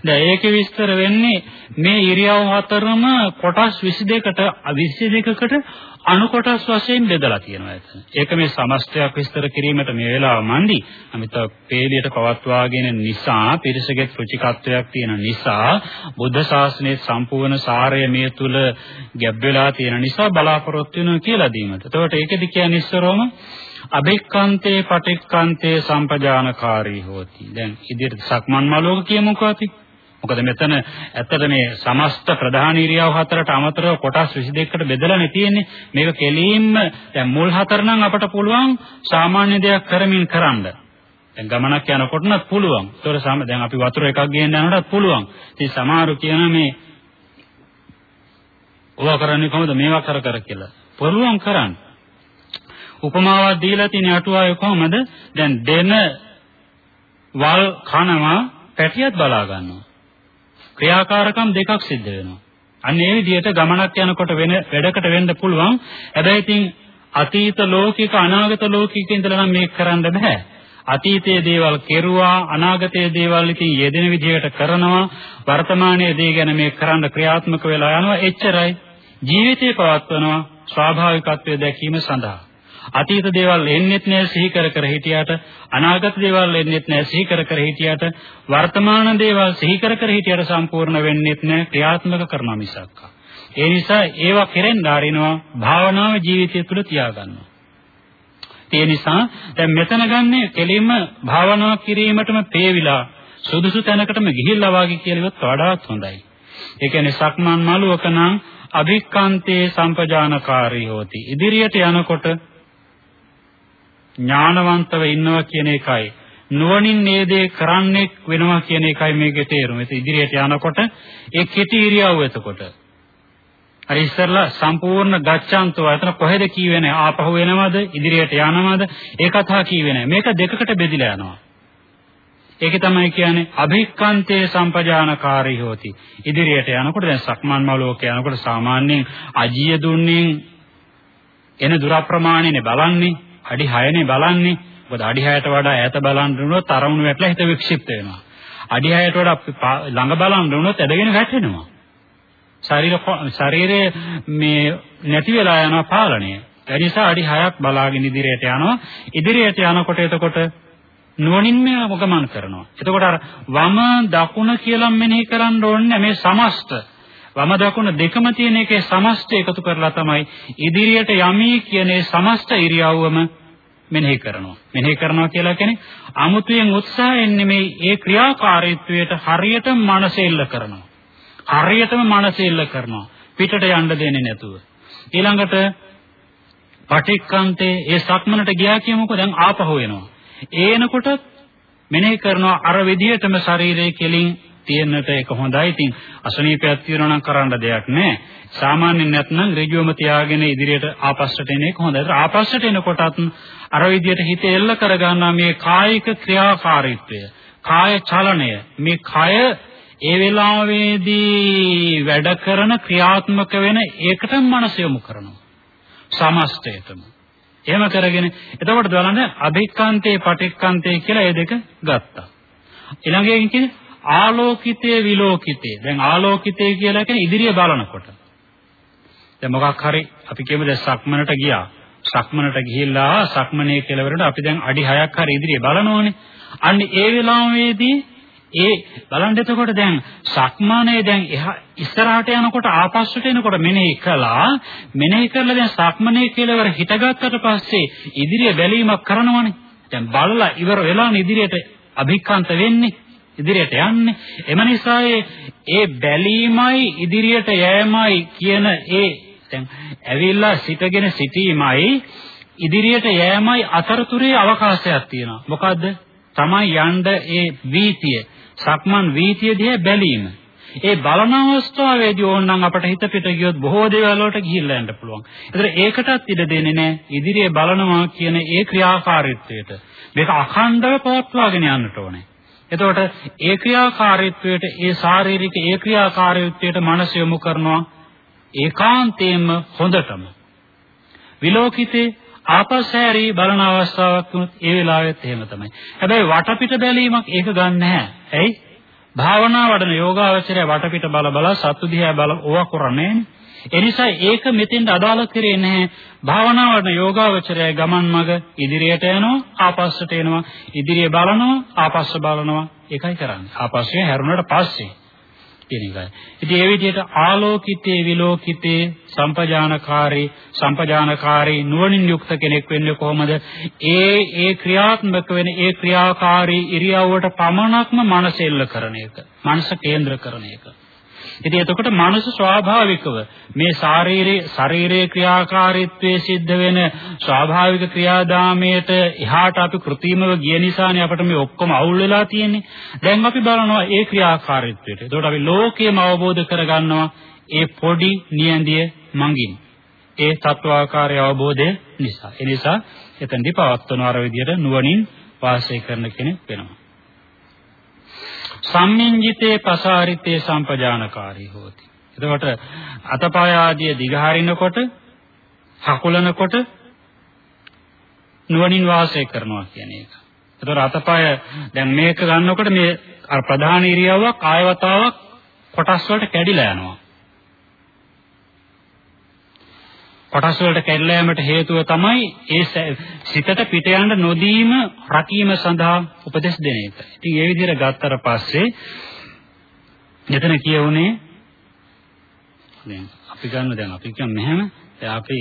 දැන් ඒකේ විස්තර වෙන්නේ මේ ඉරියව් හතරම කොටස් 22කට 22කට අණු කොටස් වශයෙන් බෙදලා තියෙනවා එතන. ඒක මේ සමස්තයක් විස්තර කිරීමට මේ වෙලාව මන්දි. අමිත පේලියට පවත්වාගෙන නිසා පිරිසගේ රුචිකත්වයක් තියෙන නිසා බුද්ධ ශාසනයේ සම්පූර්ණ සාරය මේ තුල ගැබ් වෙලා තියෙන නිසා බලාපොරොත්තු වෙනවා කියලා දීමට. එතකොට ඒකෙදි කියන්නේ ඉස්සරවම අබෙක්කාන්තේ පටික්කාන්තේ සම්පජානකාරී හෝති. දැන් ඉදිරියට සක්මන් මලෝක කියමුකෝ අපි. මොකද මෙතන ඇත්තට මේ සමස්ත ප්‍රධාන ඉරියව් හතරට අමතරව කොටස් 22කට බෙදලානේ තියෙන්නේ. මේක කෙලින්ම දැන් මුල් හතර නම් අපට පුළුවන් සාමාන්‍ය දෙයක් කරමින් කරන්න. දැන් ගමනක් යනකොට නම් පුළුවන්. ඒතකොට සම දැන් අපි වතුර එකක් ගෙන්න යනකොටත් පුළුවන්. ඉතින් සමහරු කියන මේ ඕවා කරන්නේ කොහොමද මේවා කර කර කියලා. පුළුවන් කරන්න. උපමාවක් දීලා තියෙන අටුවාවේ කොහොමද? දැන් දෙන වල් කනවා පැටියත් බලා ගන්නවා. ක්‍රියාකාරකම් දෙකක් සිද්ධ වෙනවා. අන්න ඒ විදිහට ගමනක් යනකොට වෙන වැඩකට වෙන්න පුළුවන්. හැබැයි ඉතින් අතීත ලෝකික අනාගත ලෝකික ඉඳලා නම් මේක කරන්න බෑ. අතීතයේ දේවල් කෙරුවා අනාගතයේ දේවල් ඉතින් යෙදෙන විදිහට කරනවා වර්තමානයේ දේ ගැන මේ කරන්න ක්‍රියාත්මක වෙලා යනවා එච්චරයි ජීවිතේ පවත්වනවා ස්වාභාවිකත්වයේ දැකීම සඳහා අතීත දේවල් එන්නෙත් නෑ සිහි කර කර හිටියට අනාගත දේවල් එන්නෙත් නෑ සිහි කර කර හිටියට වර්තමාන දේවල් සිහි කර කර හිටියට සම්පූර්ණ වෙන්නෙත් නෑ ක්‍රියාත්මක කරනවා මිසක්. ඒ නිසා ඒවා කෙරෙන් දාරිනවා භාවනාව ජීවිතය තුළ තියාගන්නවා. ඒ නිසා දැන් මෙතන ගන්නේ කෙලින්ම භාවනා කිරීමටම පේවිලා සුදුසු තැනකටම ගිහිල්ලා වාගේ කියලා ඉවත් වඩාත් හොඳයි. ඒ කියන්නේ සක්මන් මළුවක නම් අභික්කාන්තේ සම්පජානකාරී හෝති. ඉදිරියට යනකොට ඥානවන්තව ඉන්නවා කියන එකයි නුවණින් මේ දේ කරන්නේ වෙනවා කියන එකයි මේකේ තේරුම. ඒක ඉදිරියට යනකොට ඒ කෙටි ඉරියව්ව එතකොට. අර ඉස්සරලා සම්පූර්ණ ගච්ඡාන්තව එතන කොහෙද කියවෙන ආපහු වෙනවද ඉදිරියට යනවද ඒ කතා කියවෙ නැහැ. මේක දෙකකට බෙදිලා යනවා. ඒකේ තමයි කියන්නේ අභික්ඛන්තේ සම්පජානකාරී හෝති. ඉදිරියට යනකොට දැන් සක්මන් මලෝක යනකොට සාමාන්‍යයෙන් අජිය දුන්නින් එන දුර ප්‍රමාණයනේ බලන්නේ. අඩි 6නේ බලන්නේ. මොකද අඩි 6ට වඩා ඈත බලන් වුණොත් අරමුණු වැටලා හිත වික්ෂිප්ත වෙනවා. අඩි 6ට වඩා ළඟ බලන් වුණොත් ඇදගෙන වැටෙනවා. ශරීර ශරීරයේ මේ නැති වෙලා යන පාලනය. ඒ නිසා අඩි 6ක් බලාගෙන ඉදිරියට යනවා. ඉදිරියට යනකොට එතකොට නුවණින් මේ ගමන් කරනවා. එතකොට අර වම දකුණ කියලා මෙනෙහි කරන්න ඕනේ මේ සමස්ත වම දකුණ දෙකම තියෙන එකේ සමස්ත එකතු කරලා තමයි ඉදිරියට යමි කියන ඒ සමස්ත ඉරියව්වම මෙනෙහි කරනවා. මෙනෙහි කරනවා කියලා කියන්නේ අමුතුවෙන් උත්සාහයෙන් නෙමෙයි ඒ ක්‍රියාකාරීත්වයට හරියටම මනස එල්ල කරනවා. හරියටම මනස එල්ල කරනවා. පිටට යන්න දෙන්නේ නැතුව. ඊළඟට පටික්කන්තේ ඒ සක්මනට ගියා කියමුකෝ දැන් ආපහු එනවා. ඒනකොට මෙනෙහි කරනවා අර විදිහටම ශරීරයේ කෙලින් තියෙන්නට ඒක හොඳයි. ඉතින් අසනීපයක් තියෙනවා නම් කරන්න දෙයක් නැහැ. සාමාන්‍යයෙන් නැත්නම් ඍජුවම තියාගෙන ඉදිරියට ආපස්සට එන එක හොඳයි. ආපස්සට එනකොටත් අර විදියට හිත එල්ල කරගන්නා මේ කායික ක්‍රියාකාරීත්වය, කාය චලනය, මේ කය ඒ වෙලාවේදී වැඩ කරන ක්‍රියාත්මක වෙන ඒකටම මනස යොමු කරනවා. සමස්තයටම. එහෙම කරගෙන එතකොට බලන්න අභික්කාන්තේ පටික්කාන්තේ කියලා මේ දෙක ගත්තා. ඊළඟ එකකින් ආලෝකිතේ විලෝකිතේ. දැන් ආලෝකිතේ කියලා කියන්නේ ඉදිරිය බලනකොට. දැන් මොකක් හරි අපි කියමු දැන් සක්මනට ගියා. සක්මනට ගිහිල්ලා සක්මනේ කෙලවරට අපි දැන් අඩි 6ක් හරි ඉදිරිය බලනෝනේ. අන්න ඒ වෙලාවෙදී ඒ බලන්න එතකොට දැන් සක්මනේ දැන් ඉස්සරහට යනකොට ආපස්සට එනකොට මෙනෙහි කළා මෙනෙහි කරලා දැන් සක්මනේ කෙලවර හිටගත්තට පස්සේ ඉදිරිය බැලීමක් කරනවනේ දැන් බලලා ඉවර වෙලානේ ඉදිරියට අභික්ඛාන්ත වෙන්නේ ඉදිරියට යන්නේ. එම නිසා ඒ බැලීමයි ඉදිරියට යෑමයි කියන ඒ දැන් ඇවිල්ලා සිටගෙන සිටීමයි ඉදිරියට යෑමයි අතරතුරේ අවකාශයක් තියෙනවා. මොකද්ද? තමයි යන්න ඒ වීතිය. සක්මන් වීතිය දිහා බැලීම. ඒ බලන අවස්ථාවේදී ඕනනම් අපට හිත පිට ගියොත් බොහෝ දේවල් වලට ගිහිල්ලා යන්න පුළුවන්. ඒතර ඒකටත් ඉඩ දෙන්නේ නැහැ. ඉදිරියේ බලනවා කියන ඒ ක්‍රියාකාරීත්වයට. මේක අඛණ්ඩව පවත්වාගෙන යන්නට ඕනේ. එතකොට ඒ ක්‍රියාකාරීත්වයට ඒ ශාරීරික ඒ ක්‍රියාකාරීත්වයට මනස යොමු කරනවා ඒකාන්තයෙන්ම හොඳටම. විලෝකිතේ ආපස්සෑරී බලන අවස්ථාවක් වුණොත් ඒ වෙලාවෙත් එහෙම තමයි. හැබැයි වටපිට බැලීමක් ඒක ගන්න නැහැ. ඇයි? භාවනා වඩන යෝගාවචරය වටපිට බල බල සත්තු දිහා බල ඕවා කරන්නේ ඒ නිසා ඒක මෙතෙන්ට අදාළ කරේ නැහැ. භාවනා වඩන යෝගාවචරය ගමන් මඟ ඉදිරියට යනවා ආපස්සට එනවා. ඉදිරිය බලනවා ආපස්ස බලනවා. ඒකයි කරන්නේ. ආපස්සේ හැරුණාට පස්සේ කියන එකයි. ඉතින් ඒ විදිහට ආලෝකිතේ විලෝකිතේ සම්පජානකාරී සම්පජානකාරී නුවණින් යුක්ත කෙනෙක් වෙන්නේ කොහොමද? ඒ ඒ ක්‍රියාත්මක වෙන ඒ ක්‍රියාකාරී ඉරියව්වට පමණක්ම මනස එල්ල කරන එක. මනස කේන්ද්‍ර කරන එක. ඉතින් එතකොට මනස ස්වාභාවිකව මේ ශාරීරික ශරීරයේ ක්‍රියාකාරීත්වයේ සිද්ධ වෙන ස්වාභාවික ක්‍රියාදාමයට එහාට අපි કૃතිමව ගිය නිසානේ අපිට මේ ඔක්කොම අවුල් වෙලා තියෙන්නේ. දැන් අපි බලනවා ඒ ක්‍රියාකාරීත්වයට. එතකොට අපි ලෝකයම අවබෝධ කරගන්නවා ඒ පොඩි නියඳිය මඟින්. ඒ තත්වාකාරය අවබෝධය නිසා. ඒ නිසා එතෙන්දී පවත්වන අර විදියට නුවණින් වාසය කරන කෙනෙක් වෙනවා. සම්මින්ජිතේ පසාරිතේ සම්පජානකාරී හෝති. එතකොට අතපය ආදිය දිගහරිනකොට හකුලනකොට නුවණින් වාසය කරනවා කියන එක. එතකොට අතපය දැන් මේක ගන්නකොට මේ අර ප්‍රධාන ඉරියව්වක් ආයවතාවක් කොටස් වලට කැඩිලා යනවා. කොටස් වලට කැඩලා යාමට හේතුව තමයි ඒ සිතට පිට යන්න නොදීම රකීම සඳහා උපදෙස් දෙන එක. ඉතින් ඒ විදිහට ගත්තට පස්සේ මෙතන කියවුනේ දැන් අපි ගන්න දැන් අපි කියමු මෙහෙම දැන් අපි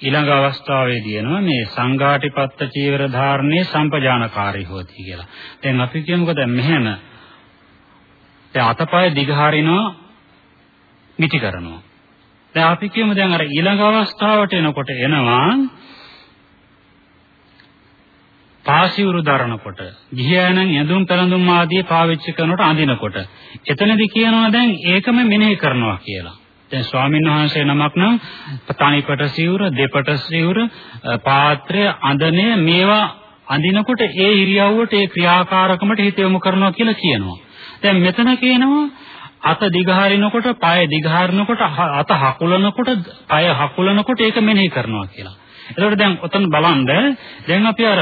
ඊළඟ අවස්ථාවේදී එනවා මේ සංඝාටිපත්ත චීවර ධාරණේ සම්පජානකාරී හොති කියලා. දැන් අපි කියමුකෝ දැන් මෙහෙම දැන් අතපය දිගහරිනවා මිටි කරනවා. දැන් අපි කියමු දැන් අර ඊළඟ අවස්ථාවට එනකොට එනවා පාසිවුරු දරනකොට ගිහියනම් ඇඳුම් පැළඳුම් ආදී පාවිච්චි කරනකොට අඳිනකොට එතනදී කියනවා දැන් ඒකම මෙනෙහි කරනවා කියලා. දැන් ස්වාමීන් වහන්සේ නමක් නම් තනිපට සිවුර දෙපට සිවුර පාත්‍රය අඳනය මේවා අඳිනකොට ඒ ඉරියව්වට ඒ ක්‍රියාකාරකමට හිත යොමු කරනවා කියලා කියනවා. දැන් මෙතන කියනවා අත දිගහරිනකොට, පාය දිගහරිනකොට, අත හකුලනකොට, පාය හකුලනකොට ඒක මෙනෙහි කරනවා කියලා. එතකොට දැන් ඔතන බලන්න දැන් අපි අර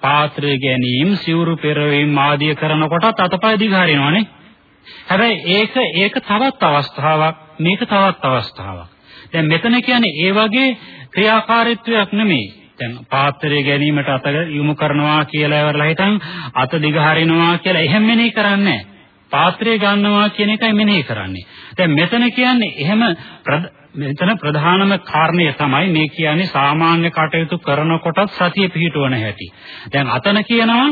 පාත්‍රය ගැනීම, සිවුරු පෙරවීම ආදිය කරනකොටත් අතපය දිගහරිනවානේ. හැබැයි ඒක ඒක තවත් අවස්ථාවක්, මේක තවත් අවස්ථාවක්. දැන් මෙතන කියන්නේ ඒ වගේ ක්‍රියාකාරීත්වයක් නෙමෙයි. දැන් පාත්‍රය ගැනීමට අත යොමු කරනවා කියලා ඉවරලා හිටන් අත දිගහරිනවා කියලා එහෙම මෙනෙහි කරන්නේ නැහැ. පාත්‍රය ගන්නවා කියන එකයි මෙනෙහි කරන්නේ. දැන් මෙතන කියන්නේ එහෙම මෙතන ප්‍රධානම කාරණය තමයි මේ කියන්නේ සාමාන්‍ය කටයුතු කරනකොටත් සතිය පිහිටවන හැටි. දැන් අතන කියනවා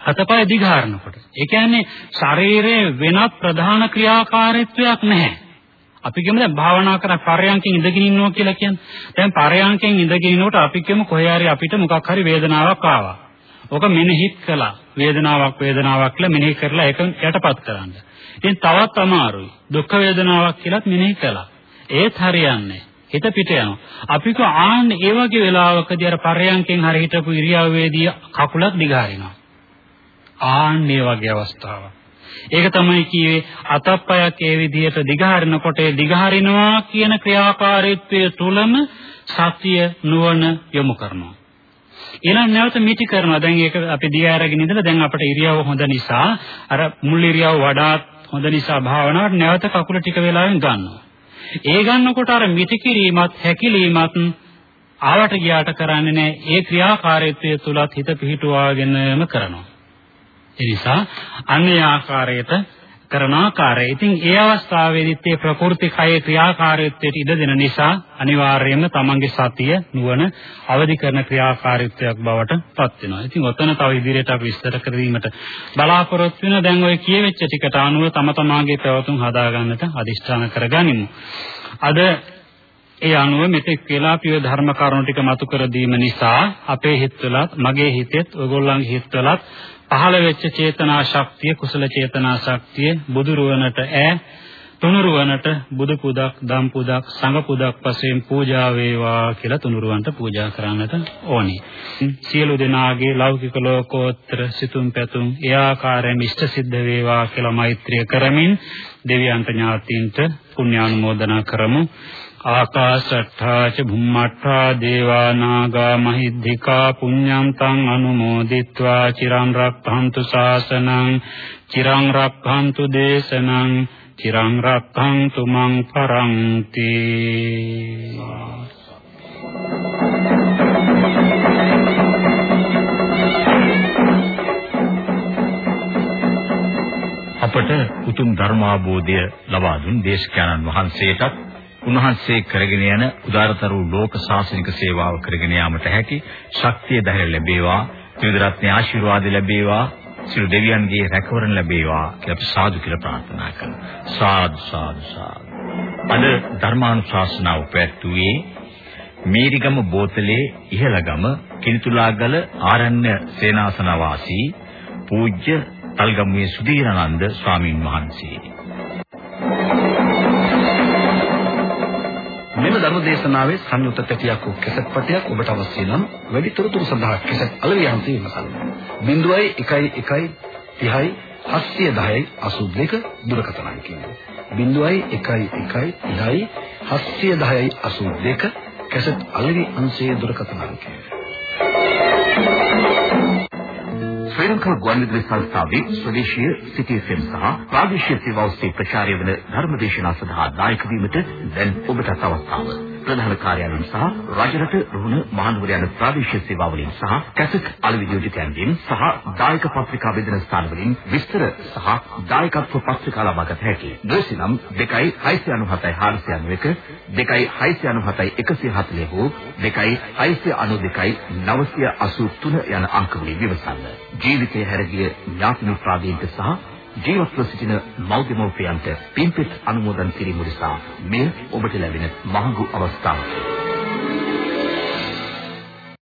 අතපය දිගාරනකොට. ඒ කියන්නේ ශරීරයේ වෙනත් ප්‍රධාන ක්‍රියාකාරීත්වයක් නැහැ. අපි කියමු දැන් භාවනා කරන පරයන්කෙන් ඉඳගෙන ඉන්නවා කියලා කියන්නේ. දැන් පරයන්කෙන් ඉඳගෙන ඉනකොට අපි කියමු කොහේ හරි අපිට මොකක් හරි වේදනාවක් ආවා. ඕක මෙනෙහිත් කළා. වේදනාවක් වේදනාවක් කියලා මෙනෙහි කරලා ඒක යටපත් කරන්න. ඉතින් තවත් අමාරුයි. දුක් වේදනාවක් කියලාත් මෙනෙහි කළා. ඒත් හරියන්නේ හිත පිට යනවා. අපි කෝ ආන්න ඒ වගේ වෙලාවකදී අර පරයන්කෙන් හරි හිටපු ඉරියව්වේදී කකුලක් දිගාරිනවා. ආන්න ඒ වගේ අවස්ථාවක්. ඒක තමයි කියේ අතප්පයක් ඒ විදිහට දිගහරිනකොට දිගහරිනවා කියන ක්‍රියාකාරීත්වය තුලම සතිය නුවණ යොමු කරනවා. ඊළඟ නැවත මිටි කරනවා. දැන් ඒක අපි දිය අරගෙන ඉඳලා දැන් අපිට ඉරියව්ව හොඳ නිසා අර මුල් ඉරියව්ව වඩාත් හොඳ නිසා භාවනාවට නැවත කකුල ටික වෙලාවෙන් ගන්නවා. ඒ ගන්නකොට අර මිටි කිරීමත් හැකිලීමත් ආවට ගියාට කරන්නේ නැහැ. ඒ ක්‍රියාකාරීත්වය තුලත් හිත පිහිටුවාගෙනම කරනවා. ඒ නිසා අන්‍ය ආකාරයට කරන ආකාරය. ඉතින් ඒ අවස්ථාවේදීත් මේ ප්‍රකෘති කයේ ක්‍රියාකාරීත්වයට ඉඩ දෙන නිසා අනිවාර්යයෙන්ම තමන්ගේ සතිය නුවණ අවදි කරන ක්‍රියාකාරීත්වයක් බවට පත් වෙනවා. ඉතින් ඔතන තව ඉදිරියට අපි විස්තර කර දීමට බලාපොරොත්තු වෙන දැන් ওই කියවෙච්ච ටිකට අනුව තම තමාගේ පැවතුම් හදාගන්නට අදිෂ්ඨාන කරගනිමු. අද ඒ අනුව මෙතෙක් වෙලා පිය ධර්ම කරුණු ටික මතු කර දීම නිසා අපේ හිතවලත් මගේ හිතෙත් ඔයගොල්ලන්ගේ හිතවලත් පහළ වෙච්ච චේතනා ශක්තිය කුසල චේතනා ශක්තිය බුදුරුවනට ඈ තුනුරුවනට බුදු පුදක් දම් පුදක් සංඝ පුදක් වශයෙන් පූජා වේවා කියලා තුනුරුවන්ට පූජා කරන්නට ඕනේ. සියලු දෙනාගේ ලෞකික ලෝකෝත්තර සිතුම් පැතුම් ඒ ආකාරයෙන් ඉෂ්ට සිද්ධ වේවා කියලා මෛත්‍රිය කරමින් දෙවියන්ට ඥාතීන්ට පුණ්‍යානුමෝදනා කරමු. ආකාශට්ඨා ච භුම්මට්ඨා දේවා නාග මහිද්దికා පුඤ්ඤන්තං අනුමෝදිත්වා චිරන් රක්ඛන්තු ශාසනං චිරන් රක්ඛන්තු දේශනං චිරං රක්ඛන්තු මං පරන්ති අපට උතුම් ධර්මාභෝධය ලබා දුන් දේශකයන්න් වහන්සේටත් උන්වහන්සේ කරගෙන යන උදාරතර වූ ලෝක ශාසනික සේවාව කරගෙන යාමට හැකි ශක්තිය ධෛර්ය ලැබේවා ත්‍රිවිධ රත්න ආශිර්වාද ලැබේවා සියලු දෙවියන්ගේ රැකවරණ ලැබේවා කියලා අපි සාදු කියලා ප්‍රාර්ථනා කරනවා. සාදු සාදු සාදු. අද ධර්මානුශාසනාව පැවැත්වුවේ මේරිගම බෝතලේ ඉහළගම කිරිතුලාගල ආරණ්‍ය සේනාසන වාසී පූජ්‍ය තල්ගමුවේ සුදීරානන්ද ස්වාමින් වහන්සේ. ධර්ම දේශනාවේ සංයුක්ත තැටියක් වූ කැසට් පටයක් ඔබට අවශ්‍ය නම් වැඩි තොරතුරු සඳහා කැසට් අලවියන්ති විමසන්න. 01 1 30 710 82 දුරකථන අංකය. 01 1 30 710 82 කැසට් අලවි අංශයේ දුරකථන අංකය. ශ්‍රී ලංකා ගුවන්විදුලි සංස්ථාවේ ස්වදේශීය සිටි FM සහ ප්‍රාදේශීය සේවා ඔස්සේ ප්‍රචාරය වන ධර්මදේශනා සඳහා දායක වීමට දැන් ඔබට අවස්ථාව. ප්‍රධාන කාර්යාලයෙන් සහ රජරට රුහුණ මහනුවර යන ප්‍රාදේශීය සේවාවලින් සහ කැසට් අලවිදියෝජිතයන්ගෙන් සහ දායක පත්‍රිකා බෙදෙන ස්ථානවලින් විස්තර සහ දායකත්ව පත්‍රිකා ලබාගත හැකියි. දෝසිනම් 2.697 2.697 140 හෝ 2.692 983 යන අංක වලින් විමසන්න. ජීවිතය හැරගිය ඥාති මිත්‍රාදීන්ට සහ ජීවත්ව සිටින මව්දෙමව්පියන්ට පින්පෙත් අනුමෝදන් කිරීම නිසා මෙය ඔබට ලැබෙන මහඟු අවස්ථාවක්.